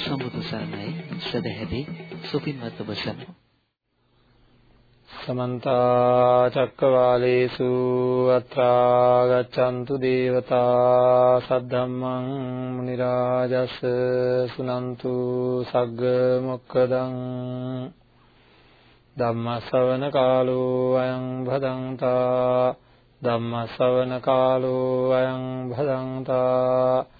සම්මා සම්බුදු සරණයි. සදැහැති සුපින්වත් ඔබ සමු සමන්ත චක්කවාලේසු අත්‍රා ගච්ඡන්තු දේවතා සද්ධම්මං මුනි රාජස් සුනන්තු සග්ග මොක්කදං ධම්ම ශ්‍රවණ කාලෝ අයං භදංතා ධම්ම ශ්‍රවණ කාලෝ අයං භදංතා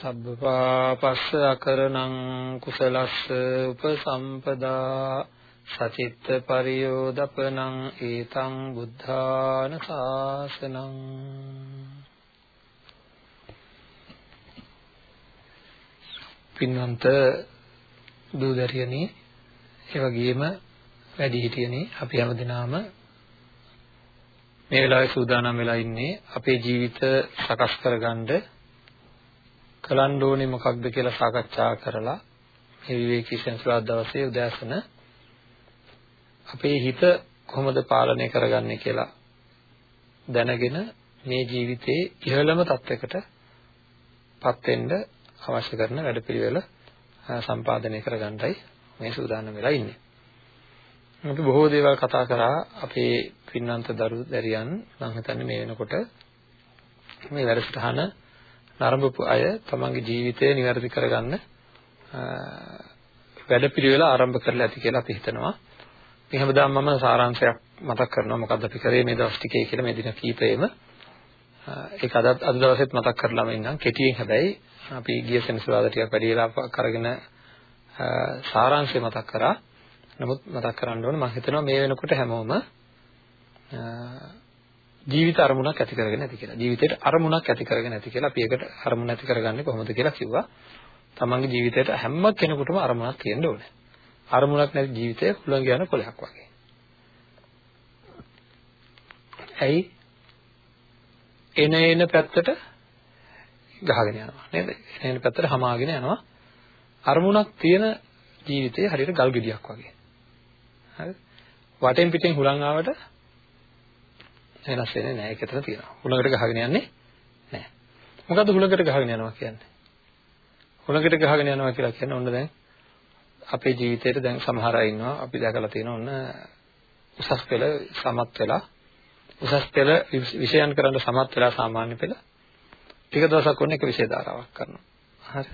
සබ්බපාපස්ස අකරණං කුසලස්ස උපසම්පදා සචිත්ත පරියෝදපනං ඒතං බුද්ධාන ශාසනං පින්වන්ත දූදරියනි ඒ වගේම වැඩිහිටියනි අපි හැමදෙනාම මේ වෙලාවේ සූදානම් වෙලා ඉන්නේ අපේ ජීවිත සකස් කරගන්න කරන්න ඕනේ මොකක්ද කියලා සාකච්ඡා කරලා මේ විවේකී සෙන්සුරාදා දවසේ උදෑසන අපේ හිත කොහොමද පාලනය කරගන්නේ කියලා දැනගෙන මේ ජීවිතයේ ඉහළම තත්වයකට පත් වෙන්න අවශ්‍ය කරන වැඩපිළිවෙල සම්පාදනය කරගන්නයි මේ සූදානම් වෙලා ඉන්නේ. අපි බොහෝ දේවල් කතා කරා අපේ පින්නන්ත දරු දැරියන් මම හිතන්නේ මේ වෙනකොට මේ වැඩසටහන නරඹපු අය තමන්ගේ ජීවිතය નિවැරදි කරගන්න වැඩපිළිවෙල ආරම්භ කරලා ඇති කියලා අපි හිතනවා. මේ හැමදාම මම සාරාංශයක් මතක් කරනවා මොකද්ද අපි කරේ මේ දවස් ටිකේ කියලා මේ දින කීපෙම. ඒක අද අද දවසෙත් මතක් කරලාම ඉන්නම්. කෙටියෙන් හැබැයි අපි ගිය සෙනසුරාදා ටිකක් වැඩි වෙලා කරගෙන සාරාංශය මතක් කරා. නමුත් මතක් කරන්න ඕනේ මම හිතනවා මේ වෙනකොට හැමෝම ජීවිත අරමුණක් ඇති කරගෙන ඇති කියලා. ජීවිතේට අරමුණක් ඇති කරගෙන ඇති කියලා. අපි ඒකට අරමුණ ඇති කරගන්නේ කොහොමද කියලා කිව්වා. තමන්ගේ ජීවිතේට හැම කෙනෙකුටම අරමුණක් තියෙන්න ඕනේ. අරමුණක් නැති ජීවිතය හුලං යන කොලයක් වගේ. ඇයි? එන එන පැත්තට ගහගෙන යනවා නේද? එන එන පැත්තට හමාගෙන යනවා. අරමුණක් තියෙන ජීවිතේ හරියට ගල් ගෙඩියක් වගේ. හරිද? වටෙන් පිටෙන් හුලං ආවට වෙනස් වෙන්නේ නැහැ. ඒක එතන තියෙනවා. හුලඟට ගහගෙන යන්නේ නැහැ. මොකද්ද හුලඟට ගහගෙන යනවා කියන්නේ? හුලඟට ගහගෙන යනවා කියලා කියන්නේ ඔන්න දැන් අපේ ජීවිතේට දැන් සමහර අය ඉන්නවා අපි දැකලා තියෙන ඔන්න උසස් පෙළ සමත් වෙලා උසස් පෙළ විෂයන් කරන්න සමත් වෙලා සාමාන්‍ය පෙළ ටික දවසක් ඔන්න එක විෂය ධාරාවක් කරනවා. හරිද?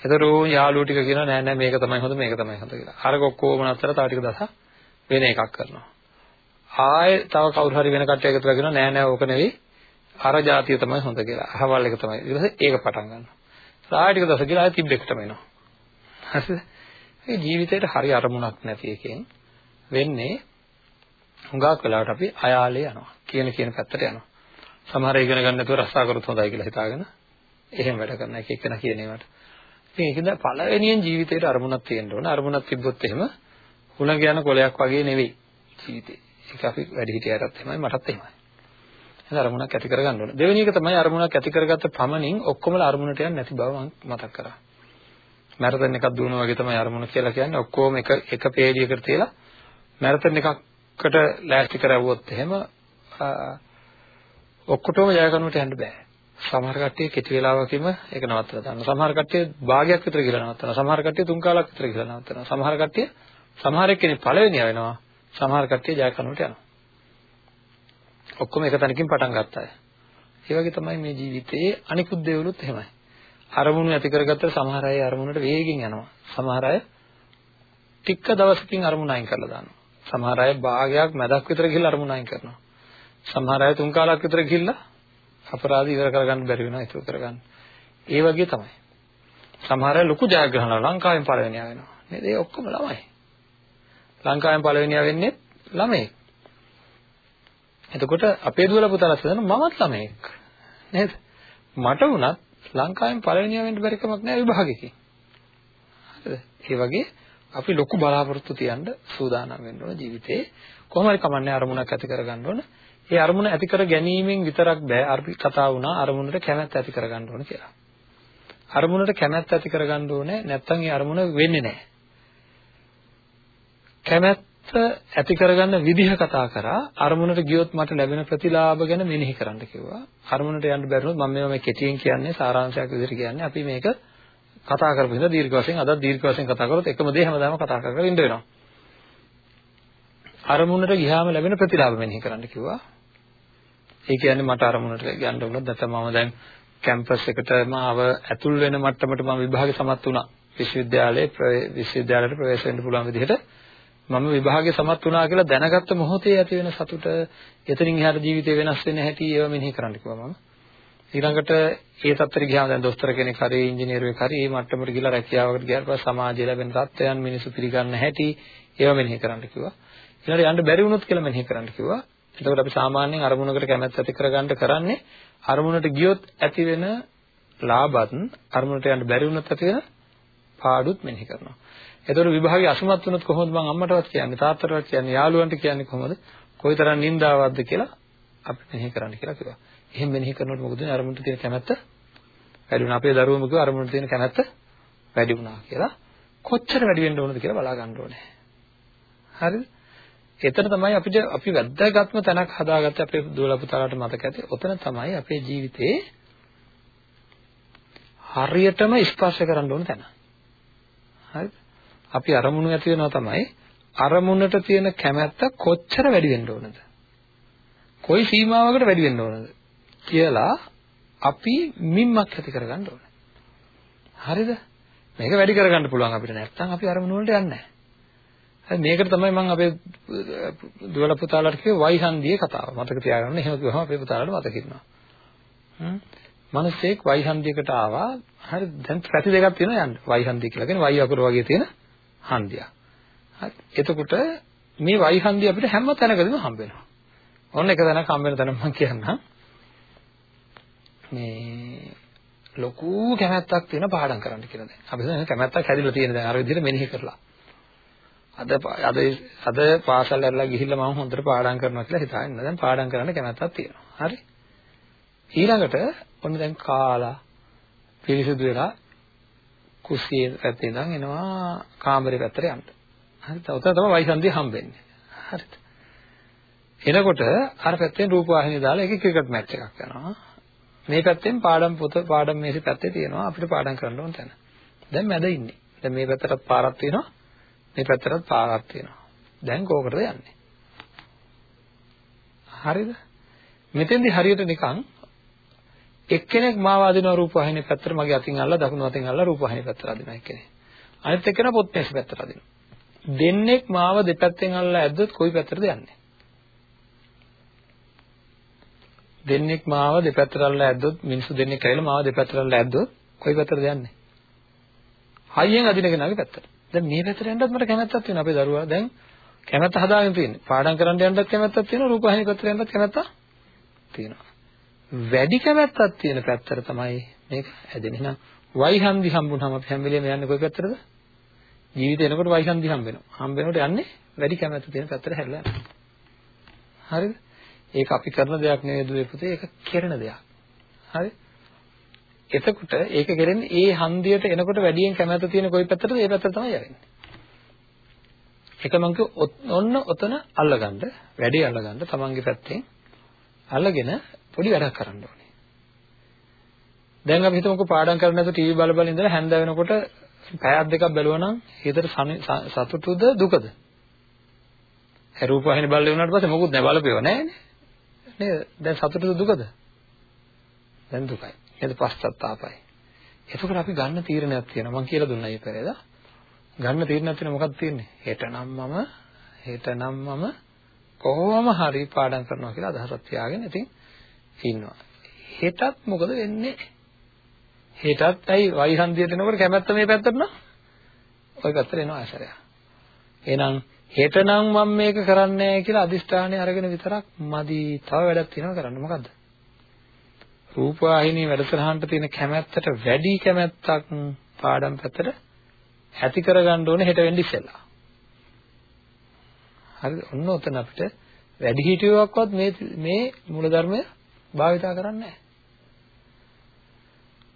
එතකොට යාළුවෝ ටික කියනවා නෑ නෑ මේක තමයි හොඳ මේක තමයි හොඳ කියලා. අර ඔක්කොම නතර තව ටික දවසක් වෙන එකක් කරනවා. ආයේ තව කවුරු හරි වෙන කට්ටිය එකතු කරගෙන නෑ නෑ ඕක නෙවෙයි අර જાතිය තමයි හොඳ කියලා. අහවල් එක තමයි. ඊට පස්සේ ඒක පටන් ගන්නවා. ආයෙ ටික දවස් ගිහලා ආයෙ තිබ්බෙක්ටම එනවා. හරිද? මේ ජීවිතේට හරි අරමුණක් නැති එකෙන් වෙන්නේ හුඟක් වෙලාවට අපි අයාලේ යනවා. කියන කියන පැත්තට යනවා. සමහර ඉගෙන ගන්න නැතුව රස්සා කරොත් හොඳයි කියලා හිතාගෙන එහෙම වැඩ කරන එක එක්කන කියන ඒවාට. ඉතින් ඒකද පළවෙනියෙන් ජීවිතේට අරමුණක් තියෙන්න ඕන. අරමුණක් තිබ්බොත් එහෙම හුලඟ යන කොලයක් වගේ නෙවෙයි ජීවිතේ. ඒක අපි වැඩි හිටියටත් එහෙමයි මටත් එහෙමයි. එහෙනම් අරමුණක් ඇති කරගන්න ඕන. දෙවෙනි එක තමයි අරමුණක් ඇති කරගත්ත පමණින් ඔක්කොමලා අරමුණට යන්නේ නැති බව මම මතක් කරා. මැරතන් එකක් දුවනවා වගේ තමයි අරමුණ කියලා කියන්නේ ඔක්කොම එක එක පේලියකට තියලා මැරතන් එකකට ලෑස්ති කරවුවොත් එහෙම ඔක්කොටම ජය ගන්නට යන්න බෑ. සමහර කට්ටිය කෙටි වෙලාවකින්ම ඒක නවත්තලා දානවා. සමහර කට්ටිය භාගයක් විතර ගිහලා නවත්තනවා. සමහර කට්ටිය තුන් කාලක් විතර ගිහලා නවත්තනවා. සමහර කට්ටිය සමහර එක්කෙනෙක් පළවෙනියා වෙනවා. සමහර කට්ටිය ජය ගන්නට යනවා. ඔක්කොම එක තැනකින් පටන් ගත්තා. ඒ වගේ තමයි මේ ජීවිතයේ අනිකුත් දේවලුත් එහෙමයි. අරමුණු ඇති කරගත්තට සමහර අය අරමුණට වේගෙන් යනවා. සමහර අය ටික දවසකින් අරමුණ අයින් කරලා දානවා. සමහර අය භාගයක් මැදක් විතර ගිහිල්ලා අරමුණ අයින් කරනවා. සමහර අය තුන් කාලක් විතර ගිහිල්ලා අපරාධ ඉවර කරගන්න බැරි වෙනවා ඒක කරගන්න. ඒ වගේ තමයි. සමහර අය ලොකු ජයග්‍රහණ ලංකාවෙන් පළවෙනියා වෙනවා. නේද? ඒ ඔක්කොම ළමයි. ලංකාවෙන් පළවෙනියා වෙන්නේ ළමයි. එතකොට අපේ දුවලා පුතාලා හිතන මමත් ළමයෙක්. නේද? මට වුණත් ලංකාවෙන් පළවෙනියා වෙන්න බැරි කමක් නැහැ විභාගෙකින්. හරිද? ඒ වගේ අපි ලොකු බලාපොරොත්තු තියන්න සූදානම් වෙන්න ඕන ජීවිතේ. කොහොම හරි කමන්නේ අරමුණක් ඇති කරගන්න ඕන. ඒ අරමුණ ඇති කර ගැනීමෙන් විතරක් බෑ. අපි කතා වුණා අරමුණට කැමැත්ත ඇති කරගන්න ඕන කියලා. අරමුණට කැමැත්ත ඇති කරගන්න ඕනේ නැත්නම් ඒ අරමුණ වෙන්නේ නැහැ. කැමැත්ත ඇති කරගන්න විදිහ කතා කරා අරමුණට ගියොත් මට ලැබෙන ප්‍රතිලාභ ගැන මෙනෙහි කරන්න කිව්වා. අරමුණට යන්න බැරිනොත් මම මේවා මේ කෙටියෙන් කියන්නේ සාරාංශයක් විදිහට කියන්නේ අපි මේක කතා කරපු හින්දා දීර්ඝ වශයෙන් අදත් දීර්ඝ වශයෙන් කතා කරොත් එකම දේ හැමදාම කතා කර කර ඉන්න වෙනවා. අරමුණට ගියාම ලැබෙන ප්‍රතිලාභ මෙනෙහි කරන්න කිව්වා. ඒ කියන්නේ මට අරමුණට යන්න වුණොත් නැත්නම් මම දැන් කැම්පස් එකට මාව ඇතුල් වෙන මට්ටමට මම විභාගෙ සමත් වුණා. විශ්වවිද්‍යාලයේ විශ්වවිද්‍යාලයට ප්‍රවේශ වෙන්න පුළුවන් විදිහට මම විභාගයේ සමත් වුණා කියලා දැනගත්ත මොහොතේ ඇති වෙන සතුට එතනින් එහාට ජීවිතේ වෙනස් වෙන හැටි ඒව මෙනෙහි කරන්න කිව්වා මම. ඊළඟට ඒ තත්ත්වෙට ගියාම දැන් දොස්තර කෙනෙක් හරි ඉංජිනේරුවෙක් හරි මේ මට්ටමට ගිහලා රැකියාවකට ගියාට පස්සේ සමාජයේ ලැබෙන තත්ත්වයන් මිනිසු පිළිගන්න හැටි ඒව මෙනෙහි කරන්න කිව්වා. ඊළඟට යන්න බැරි වුණොත් කියලා මෙනෙහි කරන්න කිව්වා. එතකොට අපි සාමාන්‍යයෙන් අරමුණකට කැමැත්ත ඇති කරගන්න කරන්නේ අරමුණට ගියොත් ඇති වෙන ලාභත් අරමුණට යන්න බැරි වුණොත් ඇති වෙන පාඩුත් මෙනෙහි කරනවා. එතකොට විභාගයේ අසමත් වුණොත් කොහොමද මං අම්මටවත් කියන්නේ තාත්තටවත් කියන්නේ යාළුවන්ට කියන්නේ කොහොමද? කොයිතරම් නින්දාවක්ද කියලා අපි මෙනෙහි කරන්න කියලා කිව්වා. එහෙම මෙනෙහි කරනකොට මොකද වෙන්නේ? අරමුණට තියෙන කැමැත්ත වැඩි වුණා. අපේ දරුවම කිව්වා අරමුණට තියෙන කැමැත්ත වැඩි වුණා කියලා. කොච්චර වැඩි වෙන්න ඕනද කියලා බලා ගන්න ඕනේ. හරිද? එතන තමයි අපිට අපි වැද්දාගත්ම තැනක් හදාගත්තේ අපේ දුවලා පුතාලාට මතක ඇති. ඔතන තමයි අපේ ජීවිතේ හරියටම ස්පර්ශ කරන්න ඕන තැන. හරිද? අපි අරමුණු ඇති වෙනවා තමයි අරමුණට තියෙන කැමැත්ත කොච්චර වැඩි වෙන්න ඕනද? කොයි සීමාවකට වැඩි වෙන්න ඕනද කියලා අපි මිම්මක් ඇති කරගන්න ඕනේ. හරිද? මේක වැඩි කරගන්න පුළුවන් අපිට නැත්නම් අපි අරමුණු වලට යන්නේ නැහැ. හරි මේකට තමයි මම අපේ දුවල පුතාලාට කිව්වේ වයිහන්දියේ කතාව. මතක තියාගන්න. එහෙම කිව්වම අපේ පුතාලාට මතක ඉන්නවා. හ්ම්. මිනිස්සෙක් වයිහන්දියකට ආවා. හරි දැන් පැති දෙකක් තියෙනවා යන්න. වයිහන්දිය කියලා කියන්නේ වයි අකුර වගේ තියෙන හන්දියක්. හරි. එතකොට මේ වයිහන්දිය අපිට හැම තැනකදීම හම්බ වෙනවා. ඔන්න එක තැනක් හම්බ වෙන තැන මම කියන්නම්. මේ ලොකු කැමැත්තක් තියෙන පාඩම් කරන්න කියලා දැන්. අපි දැන් කැමැත්තක් හැදිලා තියෙන දැන් අර විදිහට මෙනෙහි කරලා. අද අද අද පාසල් ඇරලා ගිහිල්ලා මම හොඳට පාඩම් කරනවා කියලා හිතාගෙන දැන් පාඩම් කරන්න කැමැත්තක් තියෙනවා. හරි. ඊළඟට ඔන්න දැන් කාලා පිරිසිදු වෙලා කුස්සියේ පැත්තේ ඉඳන් එනවා කාමරේ පැත්තට යන්න. හරිද? උතන තමයි වයිසන්දිය හම්බෙන්නේ. හරිද? එනකොට අර පැත්තෙන් රූපවාහිනිය දාලා ඒකේ ක්‍රිකට් මැච් එකක් යනවා. මේ පැත්තෙන් පාඩම් පොත පාඩම් මේසෙ පැත්තේ තියෙනවා අපිට පාඩම් කරන්න ඕන තැන. දැන් මැද ඉන්නේ. දැන් මේ පැත්තටත් පාරක් තියෙනවා. මේ පැත්තටත් පාරක් තියෙනවා. දැන් කෝකටද යන්නේ? හරිද? මෙතෙන්දි හරියට නිකන් එක්කෙනෙක් මාව අදිනවා රූපවාහිනිය පැත්තට මගේ අතින් අල්ලලා දකුණු අතින් අල්ලලා රූපවාහිනිය පැත්තට අදිනවා එක්කෙනෙක්. අනිත් එක්කෙනා පොත්මේස පැත්තට අදිනවා. දෙන්නෙක් මාව දෙපැත්තෙන් අල්ලලා ඇද්දොත් කොයි පැත්තටද යන්නේ? දෙන්නෙක් මාව දෙපැත්තට අල්ලලා ඇද්දොත් මිනිස්සු දෙන්නෙක් ඇවිල්ලා මාව දෙපැත්තට අල්ලලා ඇද්දොත් කොයි පැත්තටද යන්නේ? හයියෙන් අදින කෙනාගේ පැත්තට. දැන් මේ පැත්තට යන්නත් මට කැමැත්තක් තියෙනවා අපේ දරුවා. දැන් කැමැත්ත හදාගෙන තියෙන්නේ. පාඩම් කරන්න යන්නත් කැමැත්තක් තියෙනවා. රූපවාහිනිය පැත්තට යන්නත් කැමැත්තක් තියෙනවා. වැඩි කැමැත්තක් තියෙන පැත්තට තමයි මේක හැදෙන්නේ. එහෙනම් වයිහන්දි හම්බුනහම අපි හැම වෙලේම යන්නේ කොයි පැත්තටද? ජීවිතේ එනකොට වයිහන්දි හම්බ වෙනවා. හම්බ වෙනකොට යන්නේ වැඩි කැමැත්ත තියෙන පැත්තට හැරිලා යනවා. හරිද? ඒක අපි කරන දෙයක් නෙවෙයි දුවේ පුතේ ඒක කෙරෙන දෙයක්. හරි? එතකොට ඒක කෙරෙන්නේ ඒ හන්දියට එනකොට වැඩියෙන් කැමැත්ත තියෙන කොයි පැත්තටද ඒ පැත්තට තමයි යන්නේ. ඒක මං ඔන්න ඔතන අල්ලගන්න වැඩි අල්ලගන්න තමන්ගේ පැත්තෙන් අල්ලගෙන පොඩි වැඩක් කරන්න ඕනේ. දැන් අපි හිතමුකෝ පාඩම් කරන්න නැතුව ටීවී බල බල ඉඳලා හැන්ද වෙනකොට පැයක් දෙකක් බැලුවා නම් හිතට සතුටුද දුකද? ඒ රූපවාහිනිය බලලා වුණාට පස්සේ මොකුත් නැහැ බලපෙව නැහැ නේද? දැන් සතුටුද දුකද? දැන් දුකයි. නේද පශ්චත්තාපයි. එතකොට අපි ගන්න තීරණයක් තියෙනවා. මම කියලා දුන්නා ඒ පෙරේද? ගන්න තීරණයක් තියෙන මොකක්ද තියෙන්නේ? හෙටනම් මම හෙටනම් මම කොහොම හරි පාඩම් කරනවා කියලා අදහසක් තියාගෙන ඉතින් ඉන්නවා. හෙටත් මොකද වෙන්නේ? හෙටත් ඇයි වයිහන්දියට එනකොට කැමැත්ත මේ පැත්තට නෝ? ওই පැත්තට එනවා ආසරය. එහෙනම් හෙටනම් මම මේක කරන්නේ කියලා අදිෂ්ඨානය අරගෙන විතරක් මදි. තව වැඩක් තියෙනවා කරන්න. මොකද්ද? රූපවාහිනී වැඩසටහනට තියෙන කැමැත්තට වැඩි කැමැත්තක් පාඩම් පැත්තට ඇති කරගන්න ඕනේ හෙට වෙන්න ඉස්සෙල්ලා. හරිද? ඔන්න ඔතන අපිට වැඩි හිටියෝක්වත් මේ මේ මූලධර්මය භාවිතා කරන්නේ නැහැ.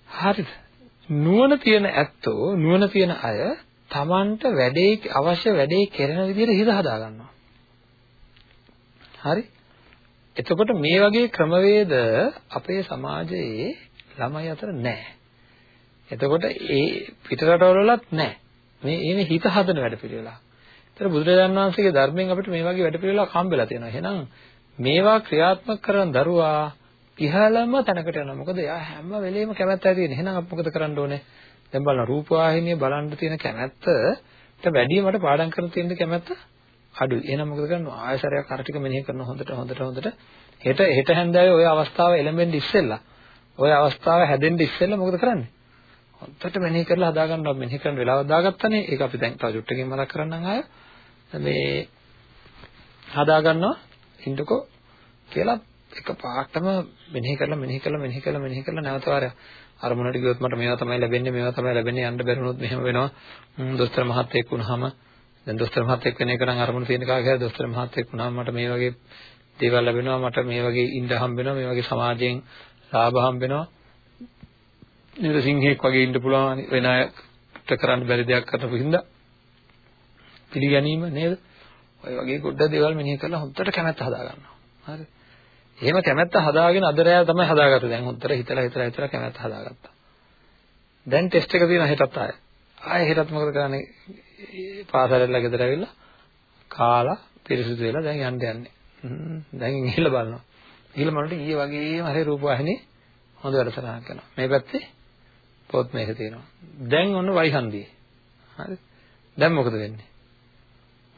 හරිද? නුවණ තියෙන ඇත්තෝ නුවණ තියෙන අය Tamanට වැඩේ අවශ්‍ය වැඩේ කරන විදිහට හිත හදා ගන්නවා. හරි? එතකොට මේ වගේ ක්‍රමවේද අපේ සමාජයේ ළමයි අතර නැහැ. එතකොට ඒ පිටරටවලත් නැහැ. මේ එනේ හිත හදන වැඩ පිළිවෙලා. ඒතර බුදුරජාණන් වහන්සේගේ ධර්මයෙන් අපිට මේ වගේ වැඩ පිළිවෙලක් හම්බෙලා තියෙනවා. එහෙනම් මේවා ක්‍රියාත්මක කරන දරුවා ඉහළම තැනකට යනවා. මොකද එයා හැම වෙලෙම කැමැත්ත ඇති වෙන. එහෙනම් අපි මොකද කරන්න ඕනේ? දැන් බලන්න රූපවාහිනිය බලන්න තියෙන කැමැත්තට වැඩිය මට පාඩම් කරන්න තියෙන කැමැත්ත අඩුයි. එහෙනම් මොකද කරන්නේ? ආයසරයක් අර ටික මෙනෙහි කරන හොඳට හොඳට හොඳට හෙට හෙට හැන්දෑවේ ওই අවස්ථාව එළඹෙන්න ඉස්සෙල්ලා ওই අවස්ථාව හැදෙන්න ඉස්සෙල්ලා මොකද කරන්නේ? හොඳට මෙනෙහි කරලා හදා ගන්නවා. මෙනෙහි කරන වෙලාවක් දාගත්තනේ. ඒක අපි දැන් තව චුට්ටකින් මතක් කරන්නම් ආය. මේ හදා ගන්නවා. ඉන්නකෝ කියලා එක පාටම මෙනෙහි කරලා මෙනෙහි කරලා මෙනෙහි කරලා මෙනෙහි කරලා නැවත වාරයක්. අරමුණට ගියොත් මට මේවා තමයි ලැබෙන්නේ මේවා තමයි ලැබෙන්නේ යන්න බැරිුණොත් මෙහෙම වෙනවා. දොස්තර මහත්තයෙක් වුණාම දැන් දොස්තර මහත්තයෙක් වෙන එක නම් අරමුණ තියෙන කාගේ හරි දොස්තර මහත්තයෙක් වුණාම මට මේ වගේ දේවල් ලැබෙනවා මට මේ වගේ ඉන්න හම්බ වෙනවා මේ වගේ සමාජයෙන් ලාභ හම්බ වෙනවා නේද? සිංහෙක් වගේ ඉන්න පුළුවන් වෙන අයට කරන්න බැරි දෙයක් කරපු හින්දා. පිළිගැනීම නේද? ඔය වගේ ගොඩ දේවල් මෙනෙහි කරලා හොඳට කැමැත්ත හදා ගන්නවා හරි. එහෙම කැමැත්ත හදාගෙන අද රෑ තමයි හදාගත්තේ. දැන් හොඳට හිතලා හිතලා හිතලා කැමැත්ත හදාගත්තා. දැන් ටෙස්ට් එක තියෙනවා හෙටත් ආයෙ. ආයෙ හෙටත් මොකද කරන්නේ? පාසලෙල්ල ගෙදර ඇවිල්ලා කාලා පිරිසිදු වෙලා දැන් යන්න යන්නේ. දැන් ගිහිල්ලා බලනවා. ගිහිල්ලා මනට ඊයේ වගේම හරි රූපවාහිනිය හොඳ වැඩසටහනක් කරනවා. මේ පැත්තේ පොත් මේක තියෙනවා. දැන් ඔන්න වයිහන්දියේ. හරි. දැන් මොකද වෙන්නේ?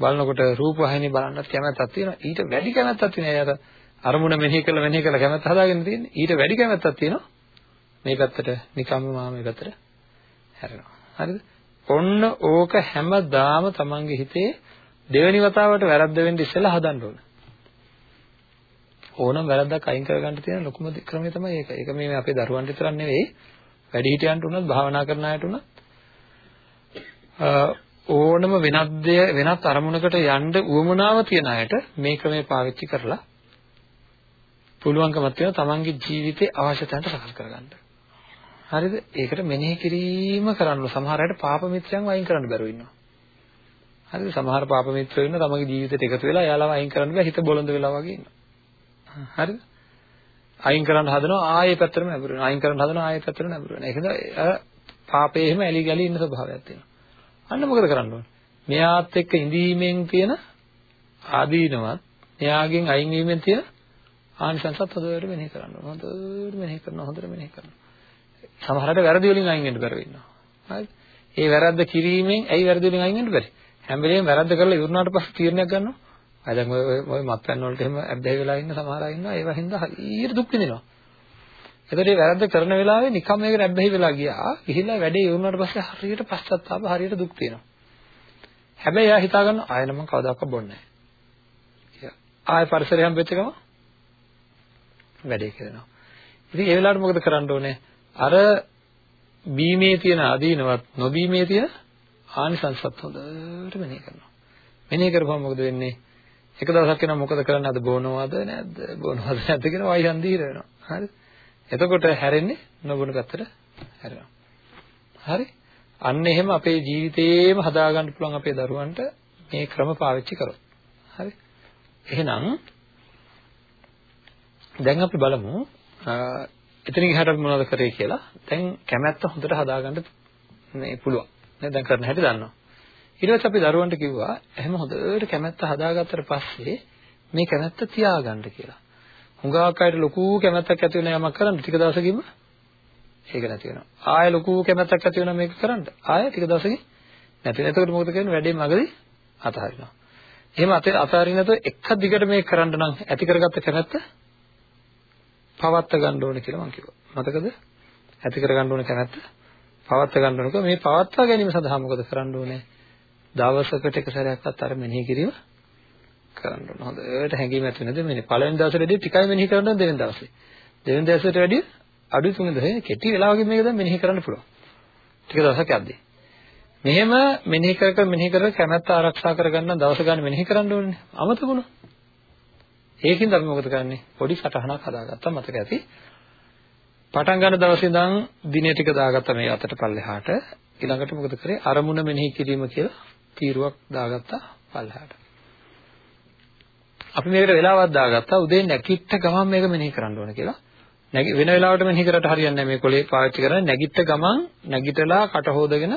බලනකොට රූපවාහිනිය බලන්නත් කැමැත්තක් තියෙනවා. ඊට වැඩි කැමැත්තක් තියෙනවා. එයාට අරමුණ මෙනෙහි කරලා මෙනෙහි කරලා කැමැත්ත හදාගෙන තියෙන්නේ. ඊට වැඩි කැමැත්තක් තියෙනවා. මේ පැත්තට නිකම්ම මා මේ පැත්තට හැරෙනවා. හරිද? ඔන්න ඕක හැමදාම තමන්ගේ හිතේ දෙවෙනි වතාවට වැරද්ද වෙන්න ඉස්සෙල්ලා හදන්න ඕන. ඕනම වැරද්දක් අයින් කරගන්න තියෙන ලොකුම ක්‍රමය තමයි ඒක. ඒක මේ අපේ දරුවන්ට විතරක් නෙවෙයි වැඩිහිටියන්ට උනත් භාවනා කරන අයට උනත් ඕනම වෙනත් දෙය වෙනත් අරමුණකට යන්න උවමනාව තියෙන අයට මේ ක්‍රමය පාවිච්චි කරලා පුළුවන්කමක් තියෙනවා තමන්ගේ ජීවිතේ අවශ්‍යතාවන්ට සකස් කරගන්න. හරිද? ඒකට මෙනෙහි කිරීම කරන්න සමහර අයට පාප මිත්‍රයන්ව අයින් කරන්න බැරුව ඉන්නවා. හරිද? සමහර පාප මිත්‍රයෝ ඉන්න තමන්ගේ ජීවිතේට එකතු වෙලා එයාලව අයින් කරන්න බෑ හිත බොළඳ වෙලා වගේ ඉන්නවා. හරිද? අයින් කරන්න හදනවා ආයෙ පැත්තටම නැඹුරනවා. අයින් කරන්න හදනවා ආයෙ පැත්තටම නැඹුරනවා. ඒකද පාපේ එහෙම ඇලි ගලි ඉන්න ස්වභාවයක් තියෙනවා. අන්න මොකද කරන්න ඕනේ? මෙයාත් එක්ක ඉඳීමෙන් තියෙන ආදීනවත් එයාගෙන් අයින් වීමෙන් තියෙන ආනිසංසත් හොඳට මෙනෙහි කරන්න ඕන. හොඳට මෙනෙහි කරනවා හොඳට මෙනෙහි කරනවා. සමහරවිට වැරදි වලින් අයින් වෙන්න බැරුව ඉන්නවා. හරිද? ඒ වැරද්ද කිරීමෙන් ඇයි වැරදි වලින් අයින් වෙන්න බැරි? හැම වෙලේම වැරද්ද කරලා ඉවරනාට පස්සේ තීරණයක් ගන්නවා. අය දැන් ඔය ඔය මත්පැන් වලට එහෙම ඇබ්බැහි වෙලා ඉන්න සමහර අය ඉන්නවා. ඒවා හින්දා හරියට දුක් විඳිනවා. එතකොට මේ වැරද්ද කරන වෙලාවේ නිකම් මේකට ඇබ්බැහි වෙලා ගියා. ගිහිල්ලා වැඩේ ඉවරනාට පස්සේ හරියට පශ්චාත්තාප හරියට දුක් තියෙනවා. හැබැයි එයා හිතා ගන්න ආයෙ නම් කවදාකවත් බොන්නේ නැහැ. ආයෙ පරිසරය හම්බෙච්ච ගමන් වැඩේ කරනවා. ඉතින් ඒ වෙලාවට මොකද කරන්න ඕනේ? අර බීමේ තියෙන අදීනවත් නොබීමේ තියෙන ආනිසංසත් හොඳට මෙනෙහි කරනවා. මෙනෙහි කරපුවම මොකද වෙන්නේ? එක දවසක් වෙනවා මොකද කරන්නේ? අද බොනවද නැද්ද? බොනවද නැද්ද කියන වයින් දීර වෙනවා. හරි? එතකොට හැරෙන්නේ නොබොන පැත්තට හැරෙනවා. හරි? අන්න එහෙම අපේ ජීවිතේම හදාගන්න පුළුවන් අපේ දරුවන්ට මේ ක්‍රම පාවිච්චි කරොත්. හරි? එහෙනම් දැන් අපි බලමු එතනින් එහාට අපි මොනවද කරේ කියලා. දැන් කැමැත්ත හොඳට හදාගන්න මේ පුළුවන්. නේද? දැන් කරන හැටි දන්නවා. ඊට පස්සේ අපි දරුවන්ට කිව්වා එහෙම හොඳට කැමැත්ත හදාගත්තට පස්සේ මේ කැමැත්ත තියාගන්න කියලා. හුඟක් අයට ලොකු කැමැත්තක් ඇති වෙන යමක් කරන්න ටික දවසකින්ම ඒක නැති වෙනවා. ආයෙ ලොකු කැමැත්තක් ඇති වෙනවා මේක කරන්න. ආයෙ ටික දවසකින් නැති වෙනවා. එතකොට මොකද කරන්නේ? වැඩේ මගදී අතහරිනවා. එහෙම අතේ අතහරින්න නැතුව එක දිගට මේක කරන්න නම් ඇති කරගත්ත කැමැත්ත පවත්ත ගන්න ඕනේ කියලා මම කිව්වා. මතකද? ඇති කර ගන්න ඕනේ කැමැත්ත පවත්ත ගන්න ඕනේ. මේ පවත්වා ගැනීම සඳහා මොකද කරන්න ඕනේ? දවසකට එක සැරයක්වත් අර මෙනෙහි කිරීම කරන්න ඕනේ. හොඳට හැංගීම ඇති වෙනද මෙන්න පළවෙනි දවසේදී ටිකයි මෙනෙහි කරන්න දෙවෙනි දවසේ. දෙවෙනි දවසේට වැඩිය අඩු තුනද කෙටි වෙලාවකින් මේක දැන් මෙනෙහි කරන්න පුළුවන්. ටික දවසක් යද්දී. මෙහෙම මෙනෙහි කර කර මෙනෙහි කර කැමැත්ත ආරක්ෂා කරගන්න දවස ගන්න මෙනෙහි කරන්න ඕනේ. අමතකුණා. ඒකින්ද අපි මොකද කරන්නේ? පොඩි සටහනක් හදාගත්තා මතක ඇති. පටන් ගන්න දවසේ ඉඳන් දිනේ ටික දාගත්තා මේ අතට පල්ලෙහාට. ඊළඟට මොකද කරේ? අරමුණ මෙනෙහි කිරීම කියලා තීරුවක් දාගත්තා පල්ලෙහාට. අපි මේකට වෙලාවක් දාගත්තා උදේ නැගිට ගමන් මේක මෙනෙහි කරන්න ඕන කියලා. නැගි වෙන වෙලාවට මෙනෙහි කරලා හරියන්නේ නැහැ මේ කොලේ පාවිච්චි කරන්නේ නැගිට ගමන් නැගිටලා කට හොදගෙන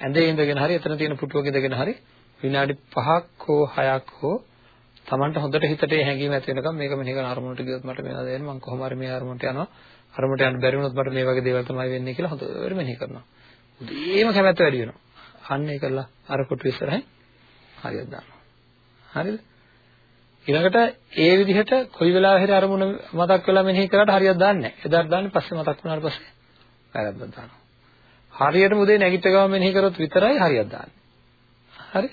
ඇඳේ ඉඳගෙන හරි එතන තියෙන පුටුවක ඉඳගෙන හරි විනාඩි 5ක් හෝ 6ක් හෝ Tamanට හොඳට හිතට හැඟීම ඇති වෙනකම් මේක මෙහෙ කරන අරමුණට ගියොත් මට මේවා දැනෙන මම කොහොම හරි මේ අරමුණට යනවා අරමුණට යන්න බැරි වුණොත් මට මේ වගේ දේවල් තමයි වෙන්නේ කියලා හොඳට මෙහෙ කරනවා. උදේම කැමැත්ත වැඩි වෙනවා. අන්න ඒකලා අර කොටු ඉස්සරහින් හරියට දානවා. හරිද? ඊළඟට ඒ විදිහට කොයි වෙලාවෙ හරි අරමුණ මතක් වෙලා මෙනෙහි කරාට හරියට දාන්නේ නැහැ. එදාට දාන්නේ පස්සේ මතක් වුණාට පස්සේ වැරද්දක් දානවා. හරියටම උදේ නැගිට ගමන් මෙනෙහි කරොත් විතරයි හරියට දාන්නේ. හරි?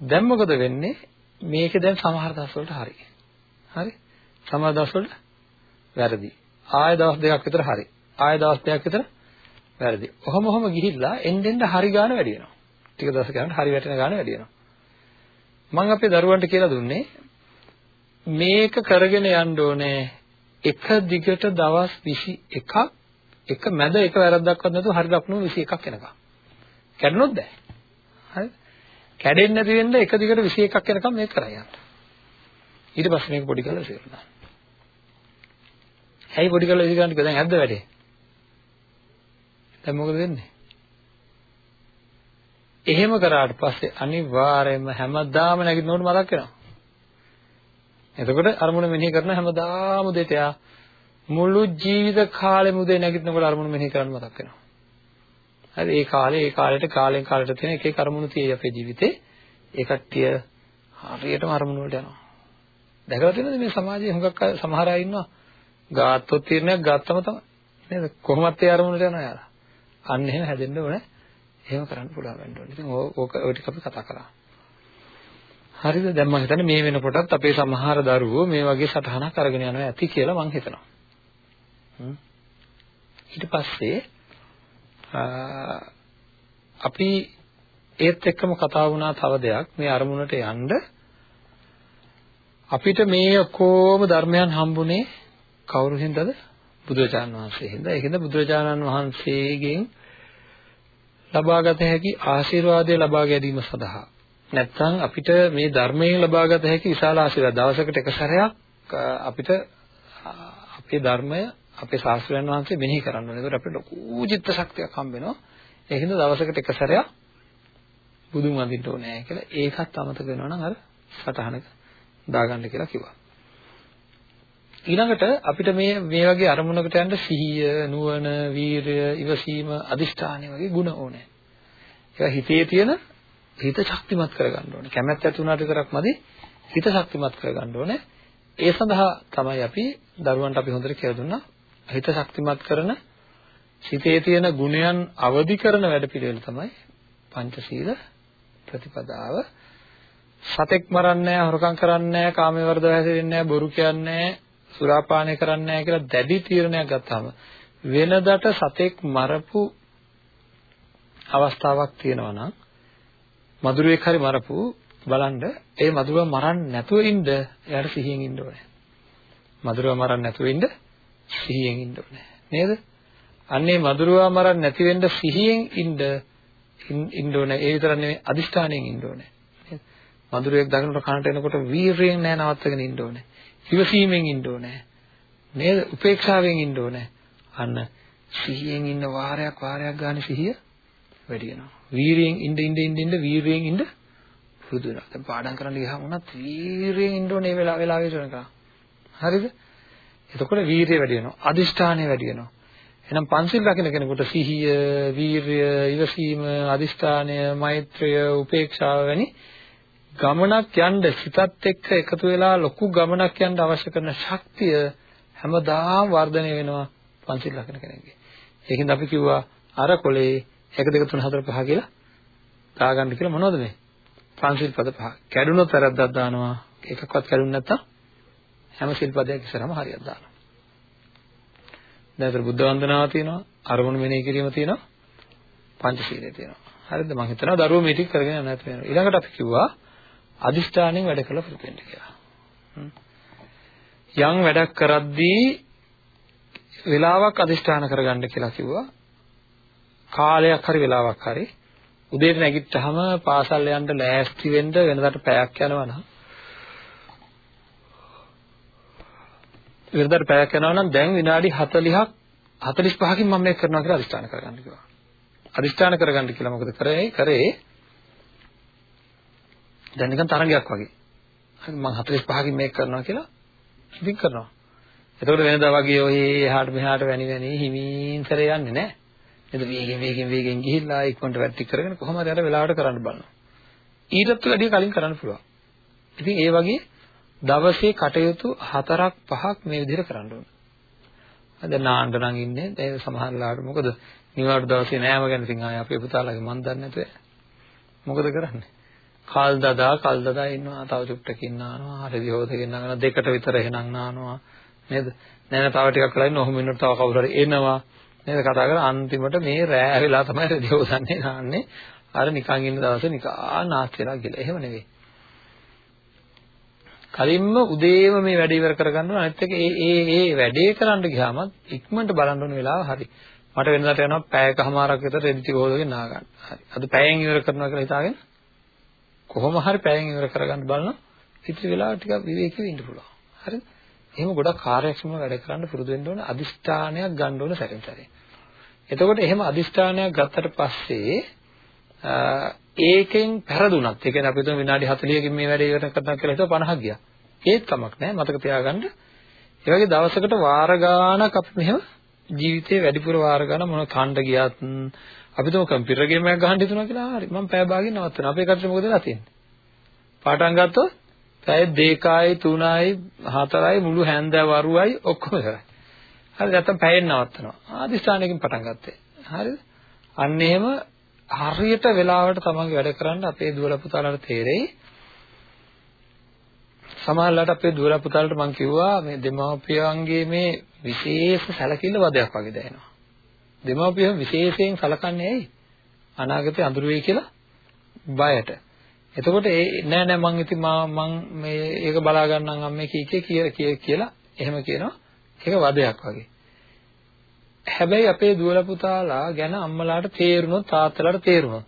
දැන් මොකද වෙන්නේ? මේක දැන් සමහර දවස් වලට හරි. හරි? සමහර දවස් වලට වැරදි. ආය දවස් දෙකක් විතර හරි. ආය දවස් දෙකක් විතර වැරදි. ඔහොම ඔහොම ගිහිල්ලා එන්න එන්න හරි ගාන වැඩි වෙනවා. ටික දවසක යනකොට හරි වැටෙන ගාන වැඩි වෙනවා. මම අපේ දරුවන්ට කියලා දුන්නේ මේක කරගෙන යන්න ඕනේ එක දිගට දවස් 21ක් එක මැද එක වැරද්දක්වත් නැතුව හරි ලකුණු 21ක් එනකම්. කැඩුණොත් බෑ. හරිද? කැඩෙන්නේ නැති වෙන්න එක දිගට 21ක් එනකම් මේක කරා යන්න. ඊට පස්සේ මේක පොඩි කරලා ඉවර කරනවා. ඇයි පොඩි කරලා ඉවර කරන්නේ? දැන් ඇද්ද වැඩේ? දැන් මොකද වෙන්නේ? එහෙම කරාට පස්සේ අනිවාර්යයෙන්ම හැමදාම නැගිටිනකොට මතක් වෙනවා. එතකොට අරමුණ මෙනෙහි කරන හැමදාම උදේට යා මුළු ජීවිත කාලෙම උදේ නැගිටිනකොට අරමුණ මෙනෙහි කරන්න මතක් වෙනවා. හරි ඒ කාලේ ඒ කාලෙට කාලෙන් කාලෙට තියෙන එක එක අරමුණු තියෙයි අපේ ජීවිතේ. ඒ කට්ටිය හරියටම අරමුණු වලට යනවා. දැකලා තියෙනවද මේ සමාජයේ හුඟක් සමහර අය ඉන්නවා. ගාත්තොත් තීරණයක් ගත්තම තමයි. නේද? කොහොමත් ඒ අරමුණට යනවා යාලා. අන්න එහෙම හැදෙන්න ඕනේ. එහෙම කරන්න පුළුවන් වෙන්න ඕනේ. ඉතින් ඕක ඔය ටික අපි කතා කරා. හරිද? දැන් මම හිතන්නේ මේ වෙනකොටත් අපේ සමහර දරුවෝ මේ වගේ සටහනක් අරගෙන යනවා ඇති කියලා මම හිතනවා. ඊට පස්සේ අපි ඒත් එක්කම කතා වුණා තව දෙයක්. මේ අරමුණට යන්න. අපිට මේ ඔක්කොම ධර්මයන් හම්බුනේ කවුරු හින්දාද? බුදුරජාණන් වහන්සේ හින්දා. ඒකෙන්ද බුදුරජාණන් වහන්සේගෙන් ලබාගත හැකි ආශිර්වාදය ලබා ගැනීම සඳහා. නැත්නම් අපිට මේ ධර්මයෙන් ලබාගත හැකි විශාල ආශිර්වාද. දවසකට එක සැරයක් අපිට අපේ ධර්මය අපේ ශාස්ත්‍රයන් වහන්සේ මෙනෙහි කරන්න ඕනේ. ඒකට අපිට ලොකු චිත්ත ශක්තියක් හම්බ වෙනවා. ඒ හින්දා දවසකට එක සැරයක් බුදුන් වඳින්න ඕනේ කියලා ඒකත් අමතක වෙනවා නම් අර සටහනක දාගන්න කියලා කිව්වා. ඊළඟට අපිට මේ මේ වගේ අරමුණකට යන්න සිහිය, නුවණ, වීරය, ඉවසීම, අදිෂ්ඨානය වගේ ගුණ ඕනේ. ඒවා හිතේ තියෙන හිත ශක්තිමත් කරගන්න ඕනේ. කැමැත්ත ඇති වුණාට විතරක් මදි හිත ශක්තිමත් කරගන්න ඕනේ. ඒ සඳහා තමයි අපි දරුවන්ට අපි හොඳට කියලා දුන්නා හිත ශක්තිමත් කරන සිතේ තියෙන ගුණයන් අවදි කරන වැඩපිළිවෙල තමයි පංචශීල ප්‍රතිපදාව. සතෙක් මරන්නේ නැහැ, හොරකම් කරන්නේ නැහැ, කාමයේ වර්ධව හැසිරෙන්නේ නැහැ, බොරු කියන්නේ නැහැ, සුරාපානය කරන්නේ නැහැ කියලා දැඩි තීරණයක් ගත්තාම වෙනදට සතෙක් මරපු අවස්ථාවක් තියෙනවා නම් මදුරුවෙක් හරි මරපු බලන්න ඒ මදුරුවා මරන්න නැතුව ඉන්න එයාට සිහියෙන් ඉන්න ඕනේ. මදුරුවා මරන්න නැතුව ඉන්න සිහියෙන් ඉන්න ඕනේ. නේද? අන්නේ මధుරවා මරන්න නැති වෙන්න සිහියෙන් ඉන්න ඉන්න ඕනේ. ඒ විතරක් නෙමෙයි අදිෂ්ඨානයෙන් ඉන්න ඕනේ. නේද? මధుරයක් දකින්නට කනට එනකොට වීරයෙන් නෑ නවත්තගෙන ඉන්න ඕනේ. ඉවසීමෙන් ඉන්න ඕනේ. නේද? උපේක්ෂාවෙන් ඉන්න ඕනේ. අන්න සිහියෙන් ඉන්න වාරයක් වාරයක් ගන්න සිහිය වැඩි වෙනවා. වීරියෙන් ඉන්න ඉන්න ඉන්න ඉන්න වීරියෙන් ඉන්න පුරුදු වෙනවා. දැන් පාඩම් කරන්න ගියාම උනත් වීරියෙන් ඉන්න ඕනේ මේ වෙලාවේ වෙනකම්. හරිද? එතකොට වීරිය වැඩි වෙනවා. අදිෂ්ඨානය වැඩි වෙනවා. එහෙනම් පංචිල් රකින්න කෙනෙකුට සිහිය, වීරිය, ඉවසීම, අදිෂ්ඨානය, මෛත්‍රිය, උපේක්ෂාව වැනි ගමනක් යන්න සිතත් එක්ක එකතු වෙලා ලොකු ගමනක් යන්න අවශ්‍ය කරන ශක්තිය හැමදාම වර්ධනය වෙනවා පංචිල් රකින්න කෙනෙක්ගේ. ඒකින්ද අපි කිව්වා අර කොලේ 1 2 3 4 5 කියලා දාගන්න කියලා මොනවද මේ? පංචිල් පද පහ. කැඩුනොත් වැරද්දක් දානවා. එකක්වත් කැඩුනේ නැත්තම් හැම සිල්පදයක් ඉස්සරහම හරියට දානවා. දැන් අතර බුද්ධ වන්දනාව තියෙනවා, අරමුණු මෙනෙහි කිරීම තියෙනවා, පංචශීලය තියෙනවා. හරිද? මම හිතනවා දරුවෝ මේ ටික කරගෙන යන්න නැති වෙනවා. ඊළඟට අපි කිව්වා අදිෂ්ඨානයෙන් වැඩ කළ පුරුදු වෙන්න කියලා. යම් වැඩක් කරද්දී වෙලාවක් අදිෂ්ඨාන කරගන්න කියලා කිව්වා. කාලයක් හරි වෙලාවක් හරි උදේට නැගිට්ටහම පාසල් යන්න ලෑස්ති වෙන්න වෙනදාට පැයක් යනවා නම් වෙනදාට පැයක් යනවා නම් දැන් විනාඩි 40ක් 45කින් මම මේක කරනවා කියලා අදිස්ථාන කරගන්න කිව්වා. අදිස්ථාන කරගන්න කියලා මොකද කරේ? කරේ දැන් නිකන් තරංගයක් වගේ. හරි මම 45කින් මේක කරනවා කියලා ඉතින් කරනවා. එතකොට වෙනදා වගේ ඔය එහාට මෙහාට වැනි වැනි හිමින් සැරේ යන්නේ නැහැ. නේද? වේගෙන් වේගෙන් වේගෙන් ගිහිල්ලා ඉක්මනට වැටි කරගෙන කොහොම හරි අර වෙලාවට කරන්න බලනවා. ඊටත් වැඩිය කලින් කරන්න පුළුවන්. ඉතින් ඒ වගේ දවසේ කටයුතු හතරක් පහක් මේ විදිහට කරන්න ඕන. දැන් නාන්න නම් ඉන්නේ. දැන් සමහර ලාට මොකද? නිවාඩු දවසේ නෑම ගැන ඉතින් ආයේ අපේ පුතාලාගේ මන් දන්නේ නැතුව මොකද කරන්නේ? කල් දදා කල් දදා ඉන්නවා. තව චුට්ටකින් නානවා හරි හොදගෙන නගන දෙකට විතර එහෙනම් නානවා. නේද? නෑ තව ටිකක් වෙලා ඉන්න. ඔහොම ඉන්නකොට තව කවුරු හරි එනවා. නේද? කතා කරලා අන්තිමට මේ රෑ වෙලා තමයි රෙදි හොදන්නේ නාන්නේ. අර නිකන් ඉන්න දවසේ නිකන් නාස් වෙලා ගිහලා. එහෙම නෙවෙයි. කලින්ම උදේම මේ වැඩේ ඉවර කරගන්න ඕන. අනිත් එක ඒ ඒ ඒ වැඩේ කරන්න ගියාම ඉක්මනට බලන්න ඕන වෙලාව හරි. මට වෙනදාට යනවා පැයකමාරක් විතර රෙදි ටික හොදගෙන නා ගන්න හරි. අද පැයෙන් ඉවර කරනවා කියලා හිතාගෙන කොහොම හරි පැයෙන් ඉවර කරගන්න බලනවා. ඉතිරි වෙලාව ටිකක් විවේකීව ඉන්න පුළුවන්. හරිද එහෙම ගොඩක් කාර්යක්ෂමව වැඩ කරන්න පුරුදු වෙන්න ඕන. අදිෂ්ඨානයක් ගන්න ඕන සැරින් සැරේ එතකොට එහෙම අදිෂ්ඨානයක් ගත්තට පස්සේ ඒකෙන් පෙරදුනත් ඒ කියන්නේ අපි හිතමු විනාඩි 40කින් මේ වැඩේ ඉවර කරනවා කියලා හිතුවා 50ක් ගියා. ඒත් කමක් නැහැ මතක තියාගන්න. ඒ වගේ දවසකට වාර ගාණක් අපි මෙහෙම ජීවිතේ වැඩිපුර වාර ගාණ මොන කණ්ඩ ගියත් අපි තුම කම්පියුටර් ගේම් එකක් ගහන්න හිතුණා කියලා හරි මම පැය භාගෙන් නවත්තනවා. අපේ කටට මොකද වෙලා තියෙන්නේ? පාටම් ගත්තොත් පැය 2යි 3යි 4යි මුළු හැන්දෑව වරුවයි ඔක්කොම කරා. හරි නැත්තම් පැයෙන් නවත්තනවා. ආදිස්ථානයකින් පටන් ගත්තේ. හරිද? අන්න එහෙම හරියට වෙලාවට තමන්ගේ වැඩ කරන්න අපේ දුවල පුතාලට තේරෙයි. සමහරවිට අපේ දුවල පුතාලට මම කිව්වා මේ දෙමාපියන්ගේ මේ විශේෂ සැලකිල්ල වදයක් වගේ දැනෙනවා. දෙමාපියන් විශේෂයෙන් සලකන්නේ ඇයි? අනාගතේ අඳුර වෙයි කියලා බයට. එතකොට ඒ නෑ නෑ මං ඉතින් මං මේ ඒක බලා ගන්නම් අම්මේ කී කී කියලා එහෙම කියනවා. ඒක වදයක් වගේ. හැබැයි අපේ දුවල පුතාලා ගැන අම්මලාට තේරුණොත් තාත්තලාට තේරුණොත්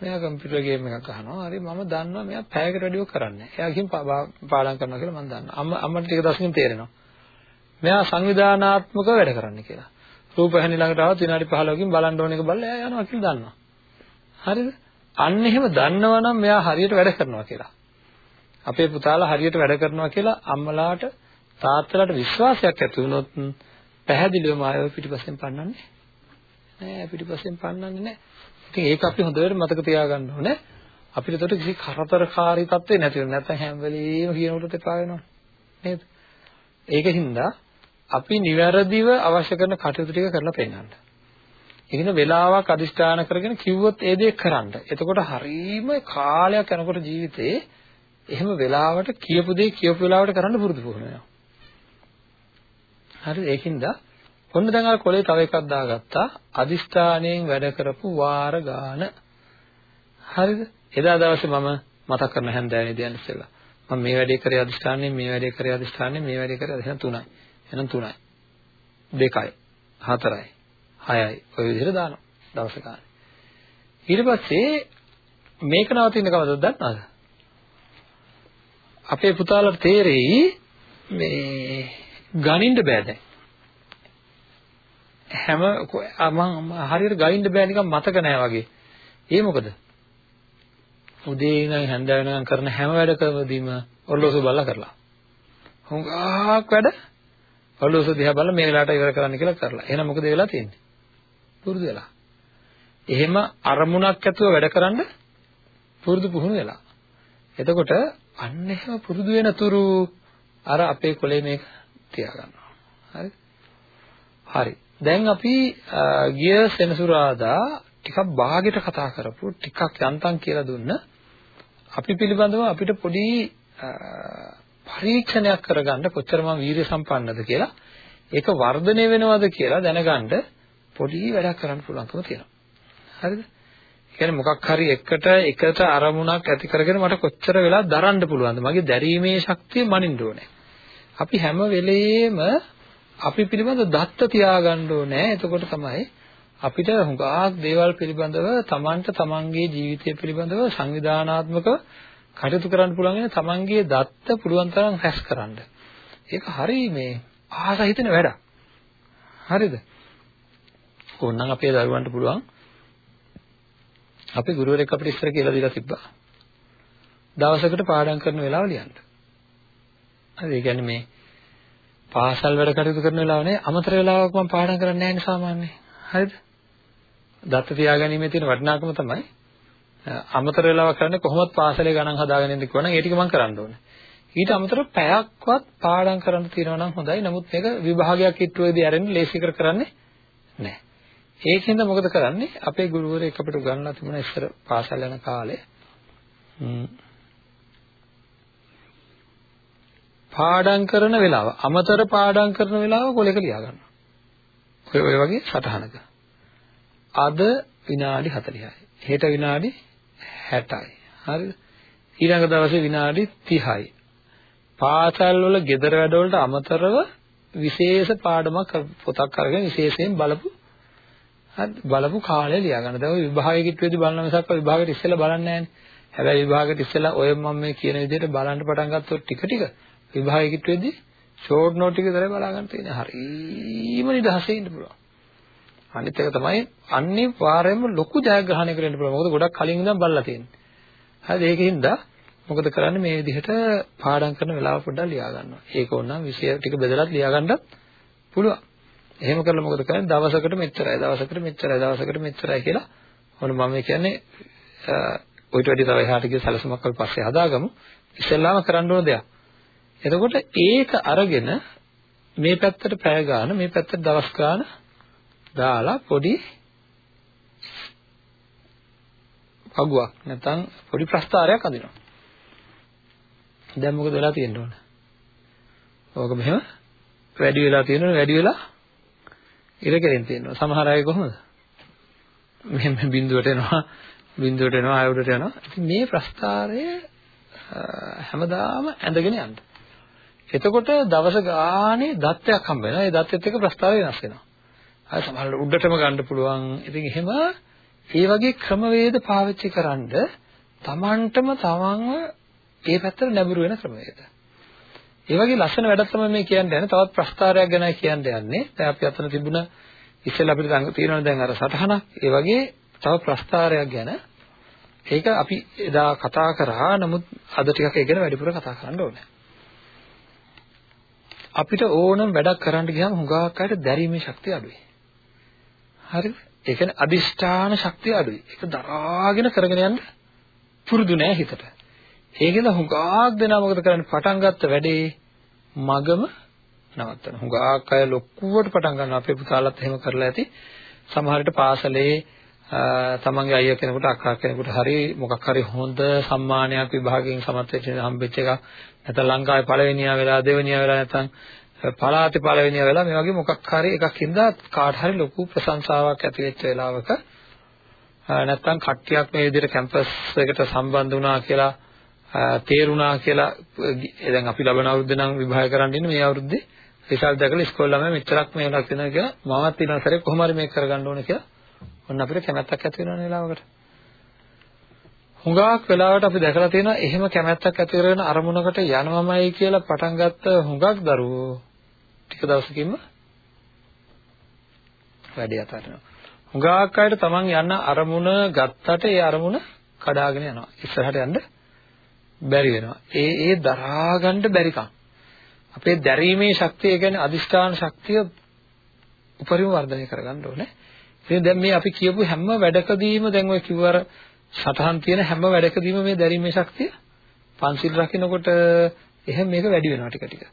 මෙයා කම්පියුටර් ගේම් එකක් අහනවා. හරි මම දන්නවා මෙයා පැයකට වැඩිව කරන්නේ. එයා කින් පාඩම් කරනවා කියලා මම දන්නවා. අම්ම අම්මට ටික දවසකින් තේරෙනවා. මෙයා සංවිධානාත්මකව වැඩ කරන්නේ කියලා. රූපහානි ළඟට ආවත් විනාඩි 15කින් බලන්න ඕන එක බලලා එයා යනවා කියලා දන්නවා. හරිද? අන්න එහෙම දන්නවනම් මෙයා හරියට වැඩ කරනවා කියලා. අපේ පුතාලා හරියට වැඩ කරනවා කියලා අම්මලාට තාත්තලාට විශ්වාසයක් ඇති වුණොත් පැහැදිලිවම ආයෙ පිටිපස්සෙන් පන්නන්නේ නෑ පිටිපස්සෙන් පන්නන්නේ නෑ. ඉතින් ඒක අපි හොඳට මතක තියාගන්න ඕනේ. අපිට ඒකට කිසි කරදරකාරී තත්ත්වෙ නැති වෙන නැත්නම් හැම වෙලෙම කියනකොට එපා වෙනවා නේද? ඒකින්ද අපි නිවැරදිව අවශ්‍ය කරන කටයුතු ටික කරලා පෙන්නන්න. ඒකින වෙලාවක් අදිෂ්ඨාන කරගෙන කිව්වොත් ඒ දේ කරන්න. එතකොට හරීම කාලයක් යනකොට ජීවිතේ එහෙම වෙලාවට කියපු දේ කියපු වෙලාවට කරන්න පුරුදු වෙනවා. හරිද? ඒකින්ද ඔන්න දැන් අර කොලේ තව එකක් දාගත්තා. අදිස්ථාණයෙන් වැඩ කරපු වාර ගාන. හරිද? එදා දවසේ මම මතක් කරන හැන්දෑවේ දියන් ඉස්සෙල්ලා. මම මේ වැඩේ කරේ අදිස්ථාණයෙන් මේ වැඩේ කරේ අදිස්ථාණයෙන් මේ වැඩේ කරේ එහෙනම් තුනයි. එහෙනම් තුනයි. දෙකයි. හතරයි. හයයි. ඔය විදිහට දානවා. දවස ගානේ. ඊට පස්සේ මේක නවතින්න කවදද දන්නවද? අපේ පුතාලට තේරෙයි මේ ගනින්න බෑ දැන්. හැම මම හරියට ගනින්න බෑ නිකන් මතක නෑ වගේ. ඒ මොකද? උදේ ඉඳන් හැන්ද වෙනකන් කරන හැම වැඩකමදීම ඔරලෝසු බලලා කරලා. හුඟක් වැඩ ඔරලෝසු දිහා බලලා මේ වෙලාවට ඉවර කරන්න කියලා කරලා. එහෙනම් මොකද වෙලා තියෙන්නේ? පුරුදු වෙලා. එහෙම අරමුණක් ඇතුව වැඩ කරන්න පුරුදු පුහුණු වෙලා. එතකොට අන්න එහෙම පුරුදු වෙන තුරු අර අපේ කොලේ මේක තියාගන්නවා. හරි? හරි. දැන් අපි ගිය සෙනසුරාදා ටිකක් භාගෙට කතා කරපු ටිකක් යන්තම් කියලා දුන්න අපි පිළිබඳව අපිට පොඩි පරීක්ෂණයක් කරගන්න කොච්චර මම වීරිය සම්පන්නද කියලා ඒක වර්ධනය වෙනවද කියලා දැනගන්න පොඩි වැඩක් කරන්න පුළුවන්කම තියෙනවා. හරිද? කියන්නේ මොකක් හරි එකට එකට අරමුණක් ඇති කරගෙන මට කොච්චර වෙලා දරන්න පුළුවන්ද? මගේ දැරීමේ ශක්තිය මනින්න ඕනේ. අපි හැම වෙලෙම අපි පිළිබඳ දත්ත තියාගන්න ඕනේ. එතකොට තමයි අපිට හුඟක් දේවල් පිළිබඳව Tamanට Tamanගේ ජීවිතය පිළිබඳව සංවිධානාත්මකව කටයුතු කරන්න පුළුවන් වෙන Tamanගේ දත්ත පුළුවන් තරම් රැස් කරන්න. ඒක හරි මේ ආස හිතෙන වැඩක්. හරිද? ඕනනම් අපේ දරුවන්ට පුළුවන් අපේ ගුරුවරයෙක් අපිට ඉස්සර කියලා දීලා තිබ්බා. දවසකට පාඩම් කරන වෙලාව ලියන්න. හරි ඒ කියන්නේ මේ පාසල් වැඩ කටයුතු කරන වෙලාව නේ අමතර වෙලාවක් මම පාඩම් කරන්නේ නැහැ නේ සාමාන්‍යයෙන්. හරිද? දත්ත තියාගැනීමේ තියෙන වටිනාකම තමයි අමතර වෙලාවක් කරන්නේ කොහොමද පාසලේ ගණන් හදාගෙන ඉන්න කිව්වනම් ඒ ටික මම කරන්න ඕනේ. ඊට අමතරව පැයක්වත් පාඩම් කරන්න තියෙනවා නම් හොඳයි. නමුත් මේක විභාගයක් ඉටුවේදී අරගෙන ලේසි කර කරන්නේ නැහැ. ඒකෙන්ද මොකද කරන්නේ? අපේ ගුරුවරයෙක් අපිට උගන්වලා තිබුණා ඉස්සර පාසල් යන කාලේ. පාඩම් කරන වෙලාව අමතර පාඩම් කරන වෙලාව කොලයක ලියා ගන්නවා. ඔය ඔය වගේ සටහනක. අද විනාඩි 40යි. හෙට විනාඩි 60යි. හරිද? ඊළඟ දවසේ විනාඩි 30යි. පාසල් වල ගෙදර වැඩවලට අමතරව විශේෂ පාඩමක් පොතක් අරගෙන විශේෂයෙන් බලපු හරි බලපු කාලය ලියා ගන්න. දැන් ඔය විභාගයේ කිට්ටුවේදී බලන මිසක් විභාගයට ඉස්සෙල්ලා බලන්නේ නැහැනේ. හැබැයි විභාගයට ඉස්සෙල්ලා ඔය මම මේ කියන විදිහට බලන්න පටන් ගත්තොත් ටික ටික විභාගයේ කිට්ටුවේදී ෂෝට් නෝට් ටික විතරයි බලා ගන්න තියෙන්නේ. හරිම නිදහසේ ඉන්න පුළුවන්. අනිත් එක තමයි අනිවාර්යයෙන්ම ලොකු ජයග්‍රහණයකට එන්න පුළුවන්. මොකද ගොඩක් කලින් ඉඳන් බලලා තියෙන්නේ. හරිද? ඒකින්ද මොකද කරන්නේ මේ විදිහට පාඩම් කරන වෙලාව පොඩ්ඩක් ලියා ගන්නවා. ඒක ඕනනම් විෂය ටික බෙදලා ලියා ගන්නත් පුළුවන්. එහෙම කරලා මොකද කරන්නේ? දවසකට මෙච්චරයි, දවසකට මෙච්චරයි, දවසකට මෙච්චරයි කියලා ඔන්න මම කියන්නේ ඔයිට වැඩි තව එහාට ගිය සැලසුමක් අපි පස්සේ හදාගමු. ඉස්සෙල්ලාම කරන්න ඕන දෙයක්. එතකොට ඒක අරගෙන මේ පැත්තට පැය ගාන, මේ පැත්තට දවස් ගාන දාලා පොඩි පගුවක් නැත්නම් පොඩි ප්‍රස්තාරයක් අඳිනවා. දැන් මොකද වෙලා තියෙන්න ඕන? ඕක මෙහෙම වැඩි වෙලා තියෙනවනේ වැඩි වෙලා ඉර කෙරෙන් තියෙනවා. සමහර අය කොහොමද? මෙහෙම බිඳුවට එනවා බිඳුවට එනවා ආයුඩට යනවා. ඉතින් මේ ප්‍රස්තාරය හැමදාම ඇඳගෙන යන්න. එතකොට දවස ගානේ දත්තයක් හම්බ වෙනවා. ඒ දත්තෙත් එක්ක ප්‍රස්තාරය වෙනස් වෙනවා. අය සමහරවිට උඩටම ගන්න පුළුවන්. ඉතින් එහෙම ඒ වගේ ක්‍රමවේද පාවිච්චි කරන්ඩ තමන්ටම තමන්ව ඒ පැත්තට නැඹුරු වෙන ක්‍රමවේද. ඒ වගේ ලස්සන වැඩක් තමයි මේ කියන්න යන්නේ. තවත් ප්‍රස්තාරයක් ගැනයි කියන්න යන්නේ. දැන් අපි අතන තිබුණ ඉස්සෙල්ලා අපිට තියෙනවා දැන් අර සටහනක්. ඒ වගේ තව ප්‍රස්තාරයක් ගැන ඒක අපි එදා කතා කරා. නමුත් අද ටිකක් ඒ ගැන වැඩිපුර කතා කරන්න ඕනේ. අපිට ඕනම් වැඩක් කරන්න ගියාම හුඟක් අයට දැරීමේ ශක්තිය අඩුයි. හරිද? ඒ කියන්නේ අදිෂ්ඨාන ශක්තිය අඩුයි. ඒක දරාගෙන කරගෙන යන්න පුරුදු නෑ හිතට. ඒකෙන්ද හුඟක් දෙනා මොකද කරන්නේ පටන් ගත්ත වැඩේ මගම නවත්තන. හුඟක් අය ලොකුවට පටන් ගන්නවා. අපේ පුතාලත් එහෙම කරලා ඇති. සමහර විට පාසලේ තමන්ගේ අයියා කෙනෙකුට අක්කා කෙනෙකුට හරි මොකක් හරි හොඳ සම්මානයක් විභාගයෙන් සමත් වෙච්ච හම්බෙච්ච එකක් නැත්නම් ලංකාවේ පළවෙනියා වෙලා දෙවෙනියා වෙලා නැත්නම් පළාතේ පළවෙනියා වෙලා මේ වගේ මොකක් හරි එකක් හින්දා කාට හරි ලොකු ප්‍රශංසාවක් ඇති වෙච්ච වෙලාවක නැත්නම් කට්ටියක් මේ විදිහට කැම්පස් එකට සම්බන්ධ වුණා කියලා තේරුණා කියලා දැන් අපි ලබන අවුරුද්ද නම් විභාග කරන්න ඉන්නේ මේ අවුරුද්දේ. රිසල්ට් දැකලා ඉස්කෝලේ ළමයි මෙච්චරක් මේ වෙනස් වෙනවා කියලා මමත් ඊළඟ සැරේ කොහොම හරි මේක කරගන්න ඕනේ කියලා ඔන්න අපිට කැමැත්තක් ඇති වෙනවනේ වෙලාවකට හුඟක් වෙලාවට අපි දැකලා තියෙනවා එහෙම කැමැත්තක් ඇති කරගෙන අරමුණකට යනවමයි කියලා පටන් ගත්ත හුඟක් දරුවෝ ටික දවසකින්ම වැඩි අතාරිනවා හුඟක් අයට තමන් යන අරමුණ ගත්තට ඒ අරමුණ කඩාගෙන යනවා ඉස්සරහට යන්න බැරි වෙනවා. ඒ ඒ දරා ගන්න බැරිකම්. අපේ දැරීමේ ශක්තිය කියන්නේ අදිෂ්ඨාන ශක්තිය උපරිම වර්ධනය කරගන්න ඕනේ. ඉතින් දැන් මේ අපි කියපු හැම වැඩකදීම දැන් ඔය කිව්වර සටහන් තියෙන හැම වැඩකදීම මේ දැරීමේ ශක්තිය පන්සිල් රකින්නකොට එහෙම මේක වැඩි වෙනවා ටික ටික.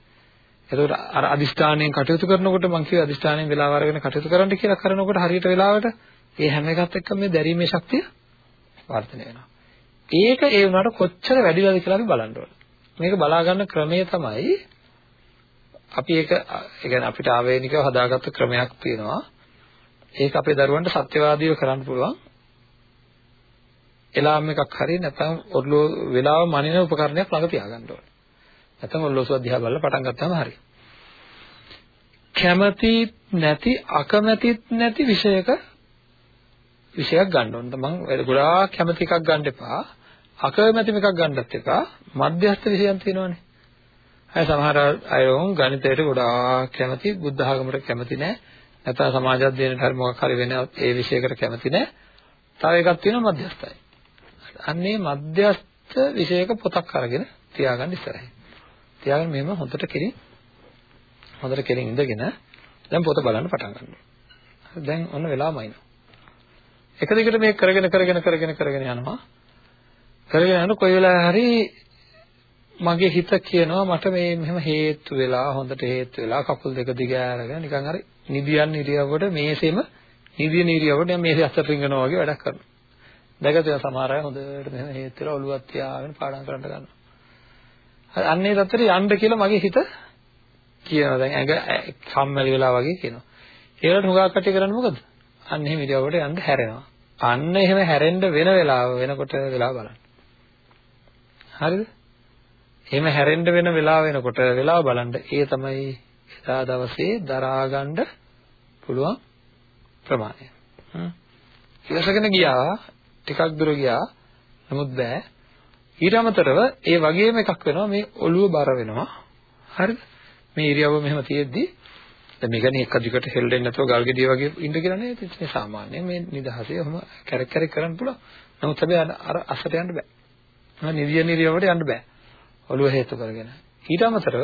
එතකොට අර අදිෂ්ඨානයෙන් කටයුතු කරනකොට මම කිව්වා අදිෂ්ඨානයෙන් වෙලාව අරගෙන කටයුතු කරන්න කියලා කරනකොට හරියට වෙලාවට ඒ හැම එකත් එක්ක මේ දැරීමේ ශක්තිය වර්ධනය වෙනවා. ඒක ඒ වුණාට කොච්චර වැඩිලාද කියලා අපි බලන්න ඕනේ. මේක බලා ගන්න ක්‍රමය තමයි අපි ඒක ඒ කියන්නේ අපිට ආවේනිකව හදාගත්ත ක්‍රමයක් තියෙනවා. ඒක අපේ දරුවන්ට සත්‍යවාදීව කරන්න පුළුවන්. එලාම් එකක් හරි නැත්නම් ඔර්ලෝ වෙලාව මනින උපකරණයක් ළඟ තියාගන්න ඕනේ. නැත්නම් ඔර්ලෝසුව දිහා බලලා පටන් ගත්තාම හරි. කැමති නැති අකමැතිත් නැති විෂයක විෂයක් ගන්න ඕනේ. මම ගොඩාක් කැමති එකක් ගන්න එපා. අකමැති එකක් ගන්නත් එපා. මධ්‍යස්ථ විෂයන් තියෙනවානේ. අය සමහර අය වුන් ගණිතයට ගොඩාක් කැමති, බුද්ධ ආගමට කැමති නැහැ. නැත්නම් සමාජ අධ්‍යයනයට හරි මොකක් හරි වෙන ඒ විෂයකට කැමති නැහැ. තව එකක් තියෙනවා මධ්‍යස්ථයි. අන්නේ මධ්‍යස්ථ විෂයක පොතක් අරගෙන තියාගන්න ඉස්සරහින්. තියාගෙන මෙහෙම හොඳට කෙලින් හොඳට කෙලින් ඉඳගෙන දැන් පොත බලන්න පටන් ගන්නවා. දැන් ඔන්න වෙලාවමයිනවා. එක දිගට මේක කරගෙන කරගෙන කරගෙන කරගෙන යනවා. කරගෙන යනකොට කොයි වෙලාවෙ හරි මගේ හිත කියනවා මට මේ මෙහෙම හේතු වෙලා හොඳට හේතු වෙලා කකුල් දෙක දිග ඇරගෙන නිකන් හරි නිදියන් ඉරියව්වට මේසෙම නිදියන ඉරියව්වට දැන් මේසෙ අතට රිංගනවා වගේ වැඩක් කරනවා. දැකලා සමහර අය හොඳට මෙහෙම හේතු වෙලා ඔළුවක් තියාගෙන පාඩම් කරන්න ගන්නවා. හරි අන්නේ තත්ත්වෙට යන්න කියලා මගේ හිත කියනවා. දැන් ඇඟ කම්මැලි වෙලා වගේ කියනවා. ඒකට හුඟක් කටි කරන්නේ මොකද? අන්න එහෙම ඉරියව්වට යන්න හැරෙනවා. අන්න එහෙම හැරෙන්න වෙන වෙලාව වෙනකොට වෙලාව බලන්න. හරිද? එහෙම හැරෙන්න වෙන වෙලාව වෙනකොට වෙලාව බලන්න ඒ තමයි එදා දවසේ දරා ගන්න පුළුවන් ප්‍රමාණය. හ්ම්. ඉවසගෙන ගියා ටිකක් දුර ගියා නමුත් බෑ. ඊට අමතරව ඒ වගේම එකක් වෙනවා මේ ඔළුව බර වෙනවා. හරිද? මේ ඉරියව්ව මෙහෙම තියෙද්දි දැන් මේකනේ එක දිගට හෙල්ලෙන්නේ නැතුව ගල් ගෙඩිය වගේ ඉන්න කියලා නේද? ඉතින් සාමාන්‍යයෙන් මේ නිදහසේ ඔහම කැරක් කැරක් කරන්න පුළුවන්. නමුත් හැබැයි අර අසට යන්න බෑ. මම නිදිය නිරියවට යන්න බෑ. ඔළුව හේතු කරගෙන. ඊට අමතරව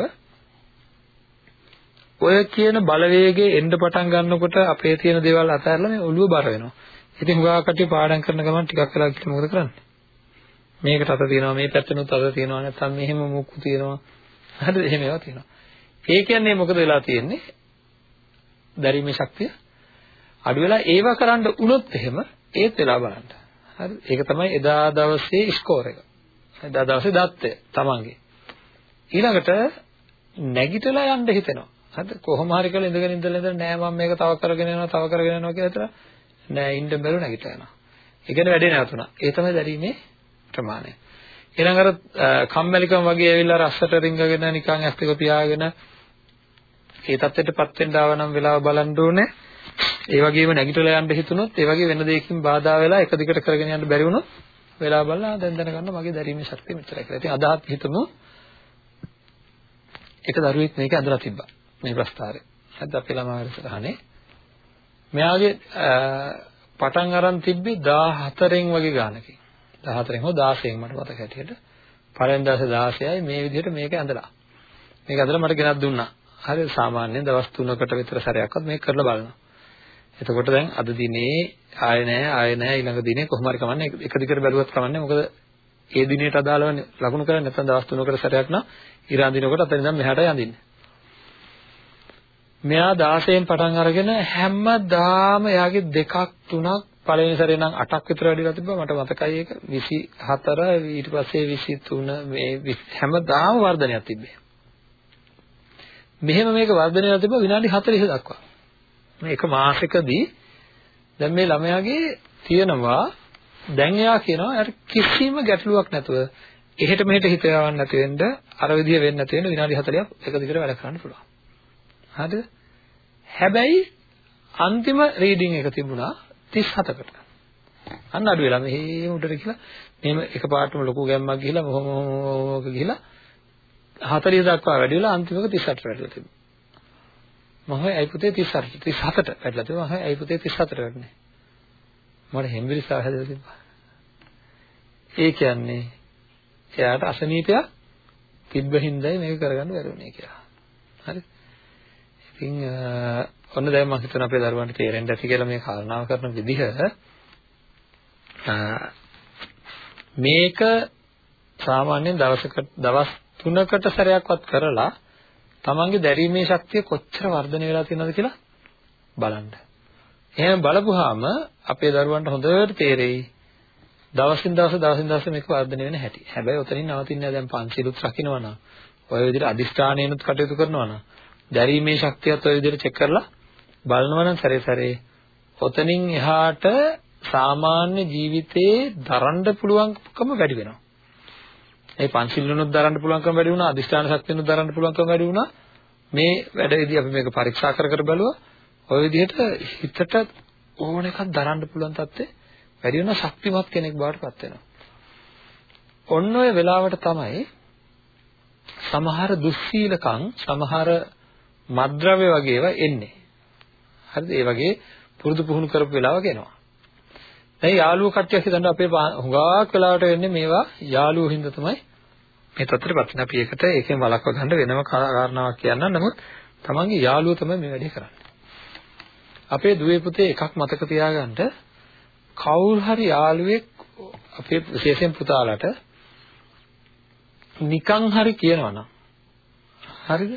ඔය කියන බලවේගයේ එන්න පටන් ගන්නකොට අපේ තියෙන දේවල් අතහැරලා මේ ඔළුව බර වෙනවා. ඉතින් හුඟා කට්ටිය පාඩම් කරන ගමන් ටිකක් වෙලා ගිහින් මොකද කරන්නේ? මේකට අත තියෙනවා මේ පැත්තෙනුත් අත තියෙනවා නැත්නම් මෙහෙම මුක්කු තියෙනවා. හරිද? එහෙම ඒවා තියෙනවා. ඒ කියන්නේ මොකද වෙලා තියෙන්නේ? දැරීමේ ශක්තිය අඩු වෙලා ඒව කරන්න උනොත් එහෙම ඒත් වෙලා බලන්න. හරිද? ඒක තමයි එදා දවසේ ස්කෝර් එක. එදා දවසේ දත්තය තමන්ගේ. ඊළඟට නැගිටලා යන්න හිතෙනවා. හරිද? කොහොම හරි කරලා ඉඳගෙන ඉඳලා ඉඳලා නෑ මම මේක තව කරගෙන යනවා තව කරගෙන යනවා කියලා හිතලා නෑ ඉන්න බැරුව නැගිටලා යනවා. ඒ කියන්නේ වැඩේ නැවතුණා. ඒ තමයි දැරීමේ ප්‍රමාණය. ඊළඟ අර කම්මැලිකම වගේ ඇවිල්ලා රස්සට රිංගගෙන නිකන් ඇස් දෙක පියාගෙන ඒ தත්ත්වයටපත් වෙන්න ආව නම් වෙලාව බලන්න ඕනේ. ඒ වගේම නැගිටලා යන්න හිතුනොත් ඒ වගේ වෙන දෙයකින් බාධා වෙලා එක දිගට කරගෙන යන්න බැරි වුණොත් වෙලාව බලලා දැන් දැනගන්න මගේ දැරීමේ ශක්තිය මෙච්චරයි කියලා. ඉතින් අදහත් හිතමු එක දරුවෙක් මේක ඇඳලා තිබ්බා. මේ ප්‍රස්තාරේ. හරිද අපේ ළමා වැඩසටහනේ. මෙයාගේ පටන් අරන් තිබ්බේ 14න් වගේ ගානකින්. 14න් හෝ 16න් මට මතක හැටියට. පළවෙනි දවසේ 16යි මේ විදිහට මේක ඇඳලා. මේක ඇඳලා මට ගෙනත් දුන්නා. හරි සාමාන්‍යයෙන් දවස් 3කට විතර සැරයක්වත් මේක කරලා බලනවා. එතකොට දැන් අද දිනේ ආය නැහැ ආය නැහැ ඊළඟ දිනේ කොහොම හරි කමන්නේ එක දිගට බැලුවත් කමන්නේ මොකද ඒ දිනේට අදාළව ලකුණු කරන්නේ නැත්නම් දවස් 3කට සැරයක් නම් ඉරන් දිනකොට අතන ඉඳන් මෙහාට යඳින්නේ. මෙයා 16න් පටන් අරගෙන හැමදාම එයාගේ දෙකක් තුනක් පළවෙනි සැරේ නම් 8ක් විතර වැඩිලා තිබ්බා මට මතකයි ඒක 24 ඊට පස්සේ 23 මේ හැමදාම වර්ධනයක් තිබ්බේ. මෙහෙම මේක වර්ධනය වෙලා තිබ්බා විනාඩි 40 දක්වා. මේ එක මාසෙකදී දැන් මේ ළමයාගේ තියෙනවා දැන් එයා කියනවා අර කිසිම ගැටලුවක් නැතුව එහෙට මෙහෙට හිත යවන්න නැති වෙන්න අර විදිය වෙන්නේ නැති වෙන්න විනාඩි 40ක් එක දිගට වැඩ කරන්න පුළුවන්. හරිද? හැබැයි අන්තිම රීඩින් එක තිබුණා 37කට. අන්න අඩු වෙලා මෙහෙම උඩට ගිහලා මෙහෙම එකපාරටම ලොකු ගැම්මක් ගිහලා මොහොම මොහොම ගිහලා 40 දක්වා වැඩි වෙලා අන්තිමක 38ට වැඩිලා තිබුණා. මම හොය අයි පුතේ 38 37ට වැඩිලා තිබුණා. මම හොය අයි පුතේ 38ට වැඩිනේ. මට හෙම්බිරිස්සාව හැදලා තිබ්බා. ඒ කියන්නේ එයාට අසනීපයක් තිබ්බ හින්දායි මේක කරගන්න බැරුණේ කියලා. හරි? ඉතින් ඔන්න දැන් මම හිතන අපේ දරුවන්ට තේරෙන්න ඇති කියලා මේ කාරණාව කරන විදිහ මේක සාමාන්‍යයෙන් දවසකට දවස් 3කට සැරයක්වත් කරලා තමන්ගේ දැරීමේ ශක්තිය කොච්චර වර්ධනය වෙලා තියෙනවද කියලා බලන්න. එහෙනම් බලපුවාම අපේ දරුවන්ට හොඳට තේරෙයි දවසින් දවස දවසින් දවස මේක වර්ධනය වෙන හැටි. හැබැයි ඔතනින් නවතින්නේ නැහැ දැන් පංචිලුත් රකින්නවා නම් ඔය විදිහට අදිෂ්ඨානයෙන්ුත් කටයුතු කරනවා නම් දැරීමේ ශක්තියත් ඔය විදිහට චෙක් කරලා බලනවා නම් සැරේ සැරේ ඔතනින් එහාට සාමාන්‍ය ජීවිතේ දරන්න පුළුවන්කම වැඩි වෙනවා. ඒ පංචිල්ලුනොත් දරන්න පුළුවන්කම වැඩි වුණා, අදිෂ්ඨාන ශක්තියනොත් දරන්න පුළුවන්කම වැඩි වුණා. මේ වැඩේදී අපි මේක පරීක්ෂා කර කර බලුවා. ওই විදිහට හිතට ඕන එකක් දරන්න පුළුවන් තත්ත්වේ වැඩි වෙන ශක්තිමත් කෙනෙක් බවට පත් වෙනවා. ඔන්න ඔය වෙලාවට තමයි සමහර දුස්සීලකම් සමහර මද්ද්‍රව්‍ය වගේ ඒවා එන්නේ. හරිද? ඒ වගේ පුරුදු පුහුණු කරපු වෙලාවක එනවා. දැන් යාළුවෝ කට්ටියක් හිතන්න අපේ හුඟක් වෙලාවට වෙන්නේ මේවා යාළුවෝ හින්දා තමයි මේ තත්ත්වයටපත් වෙන අපි ඒකට ඒකෙන් වළක්ව ගන්න වෙනම කාරණාවක් කියන්නම්. නමුත් තමන්ගේ යාළුවෝ තමයි මේ වැඩේ කරන්නේ. අපේ දුවේ පුතේ එකක් මතක තියාගන්න කවුරු හරි යාළුවෙක් අපේ විශේෂයෙන් පුතාලට නිකන් හරි කියනවනම් හරිද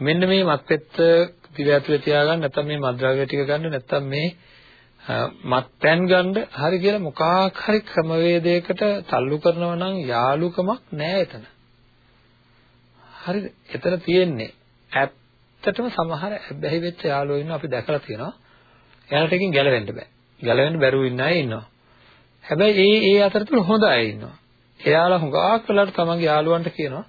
මෙන්න මේ මත්පැත්ත දිව ඇතුලේ තියාගන්න නැත්නම් මේ මද්ද්‍රව්‍ය ටික ගන්න නැත්නම් මේ මත්පැන් ගන්න හරි කියලා මොකක් හරි ක්‍රමවේදයකට තල්ලු කරනවා නම් යාලුකමක් නෑ එතන. හරිද? එතන තියෙන්නේ ඇත්තටම සමහර බැහි වෙච්ච යාළුවෝ ඉන්නවා අපි දැකලා තියෙනවා. එයාලට එකකින් ගැලවෙන්න බෑ. ගැලවෙන්න බැරුව ඉන්න අය ඉන්නවා. හැබැයි ඒ ඒ අතරතුර හොඳ අය ඉන්නවා. එයාලා හුඟක් වෙලාවට තමන්ගේ යාළුවන්ට කියනවා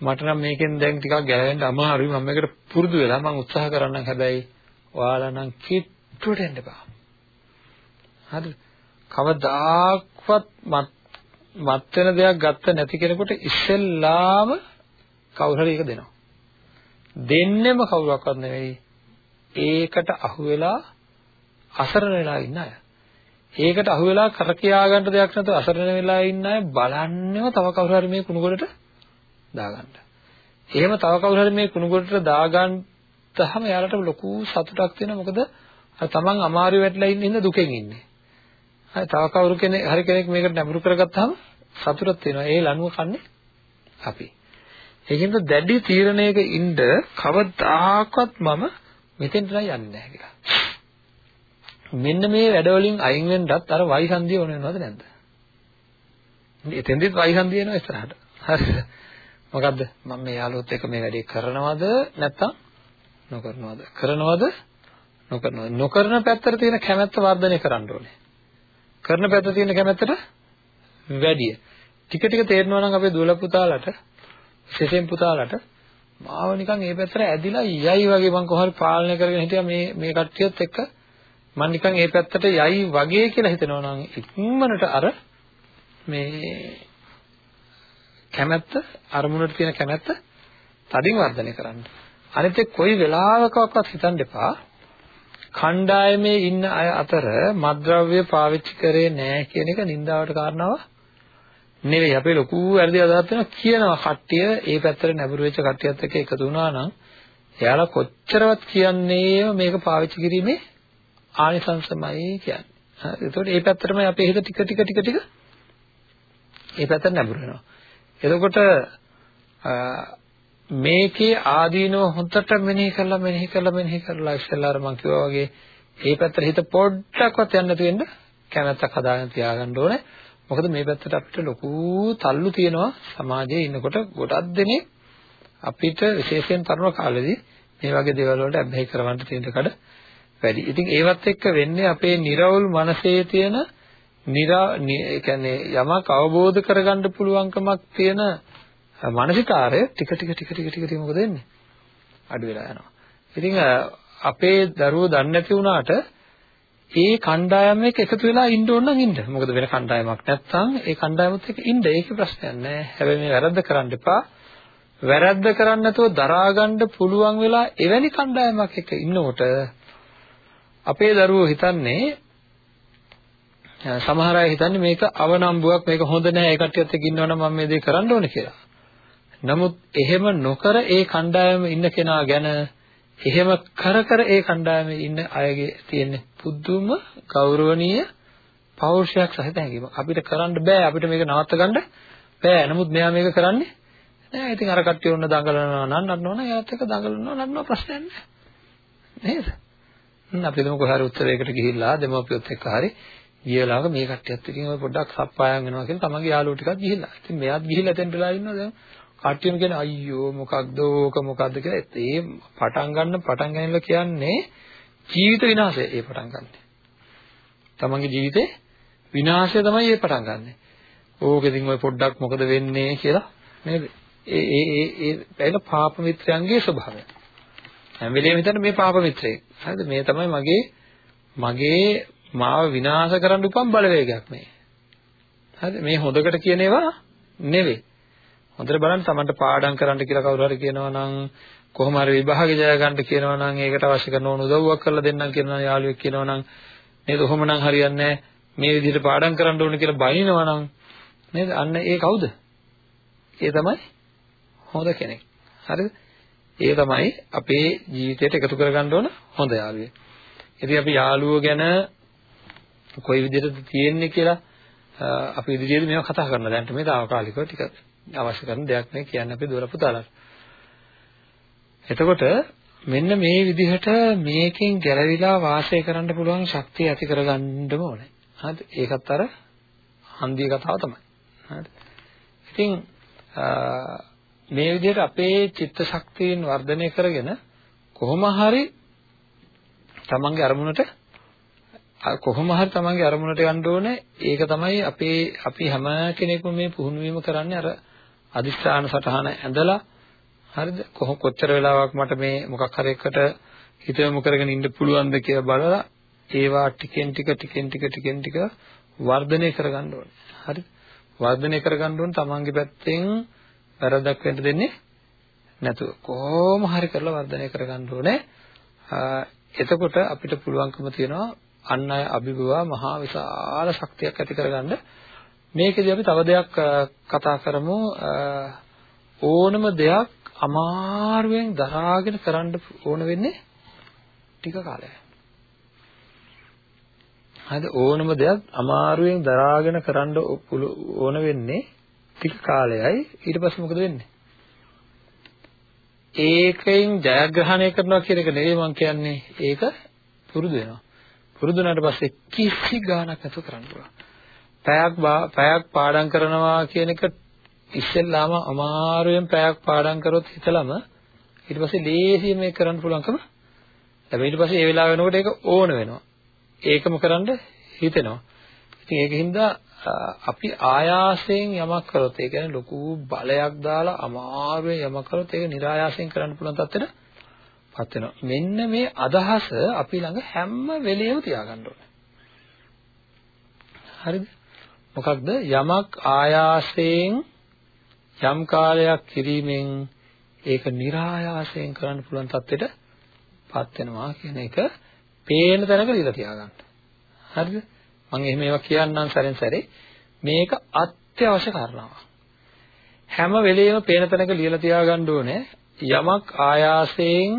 මට නම් මේකෙන් දැන් ටිකක් ගැලවෙන්න අමාරුයි මම මේකට පුරුදු වෙලා මම උත්සාහ කරන්නම් හැබැයි ඔයාලා නම් කිට්ටුවට එන්න එපා. හරිද? කවදාක්වත් මත් මත් වෙන දෙයක් ගත්ත නැති කෙනෙකුට ඉස්සෙල්ලාම කවුරු හරි ඒක දෙනවා. දෙන්නෙම කවුරක්වත් නෙවෙයි. ඒකට අහු වෙලා අසරණ වෙලා ඉන්න අය. ඒකට අහු වෙලා කර කියා ගන්න දෙයක් නැතුව අසරණ වෙලා ඉන්න අය බලන්නේම තව කවුරු හරි මේ කුණුගොඩට දාගන්න. එහෙම තව කවුරු හරි මේ කුණුගොඩට දාගන්තහම එයාලට ලොකු සතුටක් තියෙනවා මොකද අර තමන් අමාරු වෙట్లా ඉන්න ඉන්න දුකෙන් ඉන්නේ. හරි තව කවුරු කෙනෙක් හරි කෙනෙක් මේකට නැඹුරු කරගත්තාම සතුටක් තියෙනවා. ඒ ලනුව කන්නේ අපි. ඒකින්ද දැඩි තීරණයක ඉන්න කවදාකවත් මම මෙතෙන්ට යන්නේ නැහැ කියලා. මෙන්න මේ වැඩවලින් අයින් වෙන්නත් අර වයිසන්දිය ඕන වෙනවද නැද්ද? එතෙන්දිත් වයිසන්දිය එනවා ඉස්සරහට. හරිද? මොකද්ද? මම මේ යාළුවොත් එක්ක මේ වැඩේ කරනවද නැත්නම් නොකරනවද? කරනවද? නොකරනවද? නොකරන පැත්තට තියෙන කැමැත්ත වර්ධනය කරන්න ඕනේ. කරන පැත්තට තියෙන කැමැත්තට වැඩි. ටික ටික තේරෙනවා නම් අපේ දුවල පුතාලට, සෙසෙන් පුතාලට මාව නිකන් ඒ පැත්තට ඇදිලා යයි වගේ මං කොහොමද පාලනය කරගෙන හිටියා මේ මේ කට්ටියත් එක්ක මම නිකන් ඒ පැත්තට යයි වගේ කියලා හිතනවා නම් ඉක්මනට අර මේ කැමැත්ත අරමුණට තියෙන කැමැත්ත තදින් වර්ධනය කරන්න. අනිත් එක්ක කොයි වෙලාවකවත් හිතන්න එපා කණ්ඩායමේ ඉන්න අය අතර මත්ද්‍රව්‍ය පාවිච්චි කරේ නැහැ කියන එක නින්දාවට කාරණාවක් නෙවෙයි. අපේ ලොකු වැඩි අදහස් වෙනවා කියනවා කට්ටිය ඒ පැත්තට නැඹුරු වෙච්ච කට්ටියත් එක්ක එකතු වුණා නම් එයාලා කොච්චරවත් කියන්නේ මේක පාවිච්චි කිරීමේ ආනිසංසමයි කියන්නේ. හරි. එතකොට මේ පැත්තටමයි අපේ හිත ටික ටික ටික ටික මේ පැත්තට නැඹුරු වෙනවා. එතකොට මේකේ ආදීනව හොඳට මෙනෙහි කරලා මෙනෙහි කරලා මෙනෙහි කරලා ඉස්සෙල්ලා මම කිව්වා වගේ මේ පැත්තට හිත පොඩ්ඩක්වත් යන්න නැති වෙන්න කැමැත්තක් හදාගෙන තියාගන්න ඕනේ. මොකද මේ පැත්තට අපිට ලොකු තල්ලු තියෙනවා සමාජයේ ඉන්නකොට ගොඩක් දෙනෙක් අපිට විශේෂයෙන් තරුණ කාලෙදී මේ වගේ දේවල් වලට අබ්බැහි කරවන්න තියෙන කඩ වැඩි. ඉතින් ඒවත් එක්ක වෙන්නේ අපේ निराවුල් මනසේ තියෙන නිරා ඒ කියන්නේ යමක් අවබෝධ කරගන්න පුළුවන්කමක් තියෙන මානසිකාරය ටික ටික ටික ටික ටික ටික මොකද වෙන්නේ? අඩු වෙලා යනවා. ඉතින් අපේ දරුවෝ දන්නේ නැති වුණාට ඒ කණ්ඩායම එක්ක එකතු වෙලා ඉන්න ඕන නම් ඉන්න. මොකද වෙන කණ්ඩායමක් නැත්නම් ඒ කණ්ඩායමත් එක්ක ඉන්න. ඒකේ ප්‍රශ්නයක් නෑ. හැබැයි මේ වැරද්ද කරන්න එපා. වැරද්ද කරන්නේ නැතුව දරා ගන්න පුළුවන් වෙලා එවැනි කණ්ඩායමක් එක්ක ඉන්නකොට අපේ දරුවෝ හිතන්නේ සමහර අය හිතන්නේ මේක අවනම්බුවක් මේක හොඳ නෑ ඒ කට්ටියත් එක්ක ඉන්නවනම් මම මේ දේ කරන්න ඕනේ කියලා. නමුත් එහෙම නොකර ඒ කණ්ඩායමේ ඉන්න කෙනා ගැන එහෙම කර කර ඒ කණ්ඩායමේ ඉන්න අයගේ තියෙන පුදුම ගෞරවනීය පෞරුෂයක් සහිත හැඟීම. අපිට කරන්න බෑ අපිට මේක නවත්ත ගන්න බෑ. නමුත් මෙයා මේක කරන්නේ නෑ. ඉතින් අර කට්ටිය ඔන්න දඟලනවා නම් නන්නවනම් එයාත් එක්ක දඟලනවා නන්නව ප්‍රශ්නයක් නෑ. නේද? අපි දෙමු කොහේ හරි උත්තරයකට ගිහිල්ලා දෙමව්පියොත් එක්ක හරි ගියලාක මේ කට්ටියත් එක්කින් ඔය පොඩ්ඩක් සප්පායම් වෙනවා කියලා තමන්ගේ යාළුවෝ ටිකක් ගිහිල්ලා. ඉතින් මෙයාත් ගිහිල්ලා එතෙන්ට වෙලා ඉන්නවා දැන්. කට්ටියම කියන්නේ අයියෝ මොකක්ද ඕක මොකක්ද කියලා. ඒ පටන් ගන්න පටන් ගන්නලා කියන්නේ ජීවිත විනාශය ඒ පටන් ගන්න. තමන්ගේ ජීවිතේ විනාශය තමයි ඒ පටන් ගන්නෙ. ඕකෙදින් ඔය පොඩ්ඩක් මොකද වෙන්නේ කියලා නේද? ඒ ඒ ඒ ඒ ඒක පාප මිත්‍රයන්ගේ ස්වභාවය. හැම වෙලේම හිතන්න මේ පාප මිත්‍රයෙක්. හරිද? මේ තමයි මගේ මගේ මාව විනාශ කරන්න උපන් බලවේගයක් මේ. හරිද? මේ හොඳකට කියන ඒවා නෙවෙයි. හොඳට බලන්න තමන්ට පාඩම් කරන්න කියලා කවුරු හරි කියනවා නම් කොහොම හරි විභාගෙ ජය ගන්න කියනවා නම් ඒකට අවශ්‍ය කරන ඕන උදව්වක් කරලා දෙන්නම් කියනවා යාළුවෙක් කියනවා නම් නේද? ඔහොමනම් හරියන්නේ මේ විදිහට පාඩම් කරන්න ඕන කියලා බනිනවා නම් නේද? අන්න ඒ කවුද? ඒ තමයි හොඳ කෙනෙක්. හරිද? ඒ තමයි අපේ ජීවිතයට එකතු කරගන්න ඕන හොඳ යාළුවෙක්. ඉතින් අපි යාළුවෝ ගැන කොයි විදිහටද තියෙන්නේ කියලා අපි ඉදිරියේදී මේවා කතා කරනවා. දැන් මේ తాවකාලිකව ටික අවශ්‍ය කරන දෙයක් නේ කියන්නේ අපි දොර පුතාලට. එතකොට මෙන්න මේ විදිහට මේකෙන් ගැලවිලා වාසය කරන්න පුළුවන් ශක්තිය ඇති කරගන්නම ඕනේ. හරිද? ඒකත් අර හන්දිය කතාව තමයි. හරිද? ඉතින් මේ විදිහට අපේ චිත්ත ශක්තියෙන් වර්ධනය කරගෙන කොහොම හරි තමන්ගේ අරමුණට කොහොම හරි තමන්ගේ අරමුණට යන්න ඕනේ. ඒක තමයි අපේ අපි හැම කෙනෙකුම මේ පුහුණු වීම කරන්නේ අර අදිස්ථාන සටහන ඇඳලා. හරිද? කොහොම කොච්චර වෙලාවක් මට මේ මොකක් හරි එකට හිත යොමු කරගෙන ඉන්න පුළුවන්ද කියලා බලලා ඒවා ටිකෙන් ටික ටිකෙන් ටික ටිකෙන් ටික වර්ධනය කරගන්න ඕනේ. හරිද? වර්ධනය කරගන්න ඕනේ තමන්ගේ පැත්තෙන් වැරද්දක් වෙන්න දෙන්නේ නැතුව. කොහොම හරි කරලා වර්ධනය කරගන්න ඕනේ. එතකොට අපිට පුළුවන්කම තියෙනවා අන් අය අභිභවා මහා විශාල ශක්තියක් ඇති කරගන්න මේකෙදි අපි තව දෙයක් කතා කරමු ඕනම දෙයක් අමාරුවෙන් දරාගෙන කරන්න ඕන වෙන්නේ ටික කාලයක්. හරිද ඕනම දෙයක් අමාරුවෙන් දරාගෙන කරන්න ඕන වෙන්නේ ටික කාලයයි ඊට පස්සේ මොකද වෙන්නේ? ඒකෙන් ජයග්‍රහණය කරනවා කියන එක නෙවෙයි මම කියන්නේ ඒක පුරුදු වෙනවා. පුරුදු වුණාට පස්සේ කිසි ගාණක් නැතුව කරන්න පුළුවන්. පැයක් පැයක් පාඩම් කරනවා කියන එක ඉස්සෙල්ලාම අමාරුවෙන් පැයක් පාඩම් කරොත් හිතලම ඊට පස්සේ ලේසියෙන් මේක කරන්න පුළුවන්කම ලැබෙයි ඊට පස්සේ ඒ වෙලාව වෙනකොට ඒක ඕන වෙනවා. ඒකම කරන්න හිතෙනවා. ඉතින් ඒකින්ද අපි ආයාසයෙන් යමක් කරොත් ඒ කියන්නේ ලොකු බලයක් දාලා අමාරුවෙන් යමක් කරොත් ඒක નિરાයාසයෙන් කරන්න පුළුවන් තත්ත්වෙට පත් වෙනවා. මෙන්න මේ අදහස අපි ළඟ හැම වෙලෙම තියාගන්න ඕනේ. හරිද? මොකක්ද? යමක් ආයාසයෙන් යම් කාලයක් කිරීමෙන් ඒක નિરાයාසයෙන් කරන්න පුළුවන් තත්ත්වෙට පත් වෙනවා කියන එක පේන තැනක ලියලා තියාගන්න. හරිද? මම එහෙම ඒවා කියන්නම් සැරෙන් සැරේ මේක අත්‍යවශ්‍ය කාරණාවක්. හැම වෙලෙම පේන තැනක ලියලා තියාගන්න ඕනේ යමක් ආයාසයෙන්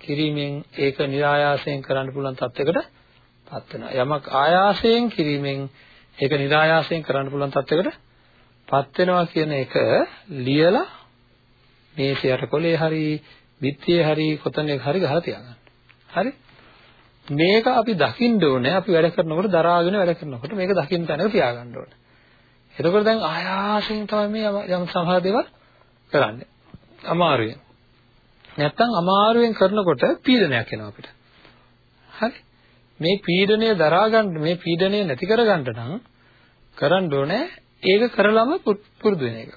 කිරීමෙන් ඒක નિરાයාසයෙන් කරන්න පුළුවන් තත්යකට පත් වෙනවා. යමක් ආයාසයෙන් කිරීමෙන් ඒක નિરાයාසයෙන් කරන්න පුළුවන් තත්යකට පත් වෙනවා කියන එක ලියලා මේසයට කොලේ හරි පිටියේ හරි කොතනක හරි ගහලා තියාගන්න. හරි? මේක අපි දකින්න ඕනේ අපි වැඩ කරනකොට දරාගෙන වැඩ කරනකොට මේක දකින්න තැනක තියාගන්න ඕනේ. එතකොට දැන් ආයාසයෙන් තමයි මේ යම් සමහර දේවල් කරන්නේ. අමාරුයි. නැත්තම් අමාරුවෙන් කරනකොට පීඩනයක් එනවා අපිට. හරි? මේ පීඩනය දරා ගන්න මේ පීඩනය නැති කර ගන්න නම් කරන්න ඕනේ ඒක කරලම පුරුදු වෙන එක.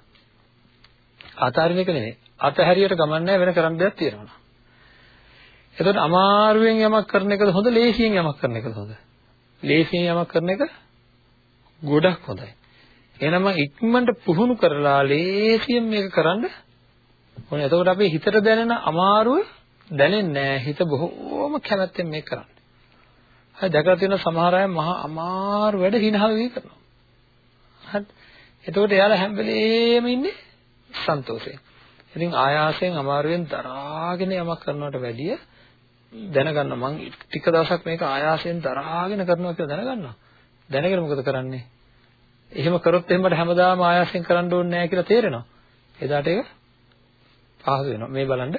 අතාරින එක නෙමෙයි. අතහැරියට ගමන්නේ වෙන කරන්න දෙයක් තියෙනවා. එතකොට අමාරුවෙන් යමක් කරන එකද හොඳ ලේසියෙන් යමක් කරන එකද හොඳ? ලේසියෙන් යමක් කරන එක ගොඩක් හොඳයි. එහෙනම් ඉක්මනට පුහුණු කරලා ලේසියෙන් මේක කරන්න ඕනේ. එතකොට අපේ හිතට දැනෙන අමාරුව දැනෙන්නේ නැහැ. හිත බොහෝම කැමැත්තෙන් මේක කරන්නේ. හරි දැකලා තියෙන සමහර අය මහා අමාරු වැඩ හිනහ වෙවි කරනවා. හරි. එතකොට එයාලා හැම වෙලේම ඉන්නේ සන්තෝෂයෙන්. ඉතින් ආයාසයෙන් අමාරුවෙන් දරාගෙන යමක් කරනවට වැඩිය දැනගන්න මං ටික දවසක් මේක ආයාසයෙන් දරාගෙන කරනවා කියලා දැනගන්නවා. දැනගෙන මොකද කරන්නේ? එහෙම කරොත් එහෙමකට හැමදාම ආයාසයෙන් කරන්න ඕනේ නැහැ කියලා තේරෙනවා. එදාට ඒක පහසු වෙනවා. මේ බලන්න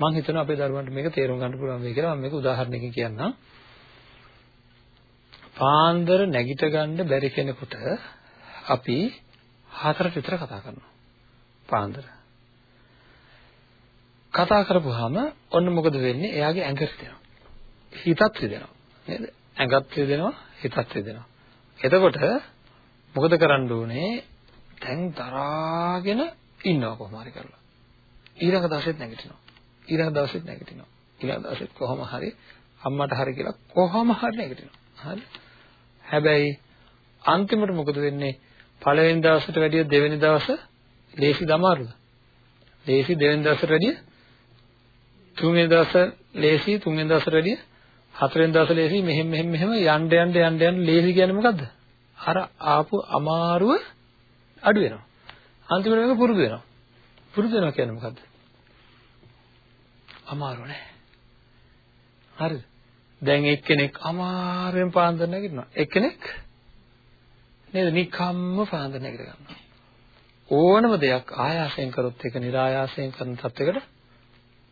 මං හිතනවා අපේ දරුවන්ට මේක තේරුම් ගන්න පුළුවන් වෙයි කියලා මම මේක උදාහරණයකින් කියන්නම්. පාන්දර නැගිට ගන්න බැරි කෙනෙකුට අපි හතරට විතර කතා කරනවා. පාන්දර. කතා කරපුවාම ඔන්න මොකද වෙන්නේ? එයාගේ ඇඟ රිදෙනවා. හිතත් රිදෙනවා. නේද? ඇඟත් රිදෙනවා හිතත් රිදෙනවා. එතකොට මොකද කරන්න ඕනේ? දැන් දරාගෙන ඉන්නවා කොහොම හරි කරලා. ඊළඟ දවසෙත් නැගිටිනවා. ඊළඟ දවසෙත් නැගිටිනවා. ඊළඟ දවසෙත් කොහොම හරි අම්මට හරි කියලා කොහොම හරි නැගිටිනවා. හරි. හැබැයි අන්තිමට මොකද වෙන්නේ? පළවෙනි දවසට වැඩිය දෙවෙනි දවස ලේසි දමාරුද? ලේසි දෙවෙනි දවසට වැඩිය තුන්වෙනි දවස ලේසි තුන්වෙනි දවසට වැඩිය හතරවෙනි දවස ලේසි මෙහෙම මෙහෙම මෙහෙම යන්න යන්න යන්න යන්න ලේසි කියන්නේ මොකද්ද? අර ආපු අමාරුව අඩු වෙනවා. අන්තිමට මේක පුරුදු වෙනවා. පුරුදු වෙනවා කියන්නේ මොකද්ද? අමාරු නෑ. හරිද? දැන් එක්කෙනෙක් අමාරුවෙන් පාන්දර නැගිටිනවා. එක්කෙනෙක් නේද? නිකම්ම පාන්දර නැගිට ගන්නවා. ඕනම දෙයක් ආයාසයෙන් කරොත් ඒක નિરાයාසයෙන් කරන තත්යකට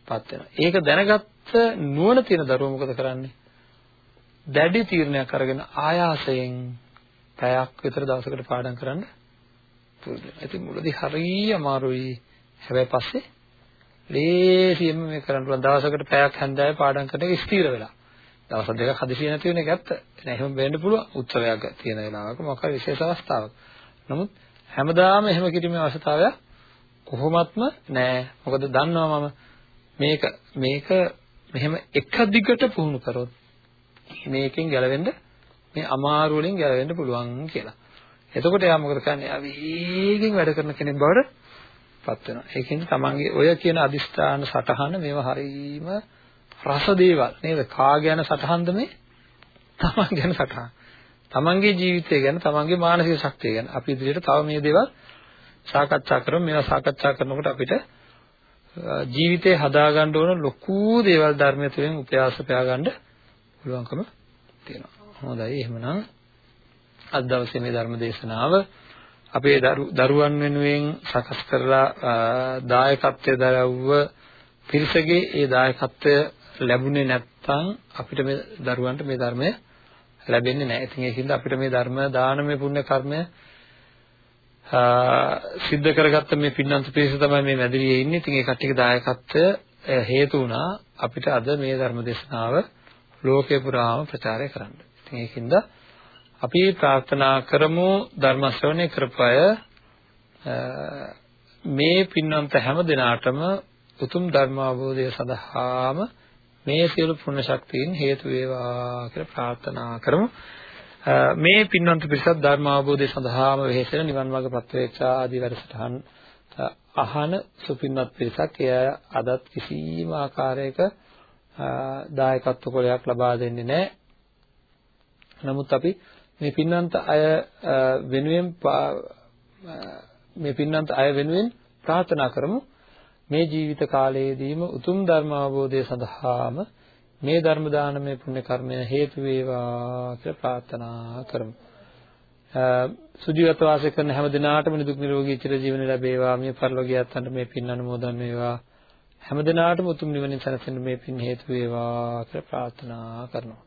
පත් වෙනවා. ඒක දැනගත්ත නුවණ තියෙන දරුවෝ මොකද කරන්නේ? දැඩි තීරණයක් අරගෙන ආයාසයෙන් පැයක් විතර දවසකට පාඩම් කරන්න පුරුදු වෙනවා. ඉතින් මුලදී හරිය අමාරුයි. හැබැයි පස්සේ ලේසියෙන්ම මේ කරන්න පුළුවන්. දවසකට පැයක් හැන්දෑවේ පාඩම් කරන එක ස්ථිර වෙලා. දවස් දෙකක් හදිසියෙ නැති වෙන එක ඇත්ත. නෑ එහෙම වෙන්න පුළුවන්. උත්සවයක් තියෙන වෙලාවක මොකක් හරි විශේෂ අවස්ථාවක්. නමුත් හැමදාම එහෙම කිරීමේ අවශ්‍යතාවය කොහොමත්ම නෑ. මොකද දන්නවා මම මේක මේක මෙහෙම එක දිගට පුහුණු කරොත් මේකෙන් ගැලවෙන්න මේ අමාරු වලින් ගැලවෙන්න පුළුවන් කියලා. එතකොට එයා මොකද කරන්නේ? ආ වේගෙන් වැඩ කරන කෙනෙක් බවට පත් වෙනවා. ඒකෙන් තමන්ගේ ඔය කියන අදිස්ථාන සටහන මේවා හරීම රස දේවල් නේද? කා ගැන සටහන්ද මේ? තමන් ගැන සටහන්. තමන්ගේ ජීවිතය ගැන, තමන්ගේ මානසික ශක්තිය ගැන අපි ඉදිරියට තව මේ දේවල් සාකච්ඡා කරමු. මේවා සාකච්ඡා කරනකොට අපිට ජීවිතේ හදාගන්න ඕන ලොකු දේවල් ධර්මය තුළින් උපයාස පෑගන්න පුළුවන්කම තියෙනවා. හොඳයි එහෙමනම් අද දවසේ මේ ධර්ම දේශනාව අපේ දරුවන් වෙනුවෙන් සකස් කරලා දායකත්වයේ දරවුව පිරිසගේ ඒ දායකත්වය ලැබුණේ නැත්නම් අපිට මේ දරුවන්ට මේ ධර්මය ලැබෙන්නේ නැහැ. ඉතින් ඒකින්ද අපිට මේ ධර්ම දානමය පුණ්‍ය කර්මය සිද්ධ කරගත්ත මේ පින්නන්ත පිරිස තමයි මේ මැදිරියේ ඉන්නේ. ඉතින් ඒ කට්ටියගේ දායකත්වය හේතු වුණා අපිට අද මේ ධර්ම දේශනාව ලෝකේ පුරාම ප්‍රචාරය කරන්න. ඉතින් ඒකින්ද අපි ප්‍රාර්ථනා කරමු ධර්ම ශ්‍රවණය කරපු අය මේ පින්නන්ත හැම දිනාටම උතුම් ධර්ම අවබෝධය සඳහාම මේ සියලු පුණ්‍ය ශක්තියින් හේතු වේවා කියලා ප්‍රාර්ථනා කරමු. මේ පින්වන්ත පිරිසත් ධර්ම අවබෝධය සඳහාම වෙහෙසෙන නිවන් මාර්ග ප්‍රත්‍යක්ෂා ආදී වැඩසටහන් අහන සුපින්වත් පිරිසක් එය අදත් කිසිම ආකාරයක දායකත්ව කොලයක් ලබා දෙන්නේ නැහැ. නමුත් අපි මේ පින්වන්ත අය වෙනුවෙන් මේ පින්වන්ත අය වෙනුවෙන් ප්‍රාර්ථනා කරමු මේ ජීවිත කාලයේදීම උතුම් ධර්ම අවබෝධය සඳහාම මේ ධර්ම දානමය පුණ්‍ය කර්මය හේතු වේවා කියලා ප්‍රාර්ථනා කරමු. සුජීවත්ව වාසය කරන හැම දිනාටම නිදුක් නිරෝගී චිර ජීවන ලැබේවා. මේ පරිලෝකියත් අන්ට මේ පින් අනුමෝදන් වේවා. හැම දිනාටම උතුම් නිවනින් සැනසෙන්න මේ පින් හේතු වේවා කියලා ප්‍රාර්ථනා කරනවා.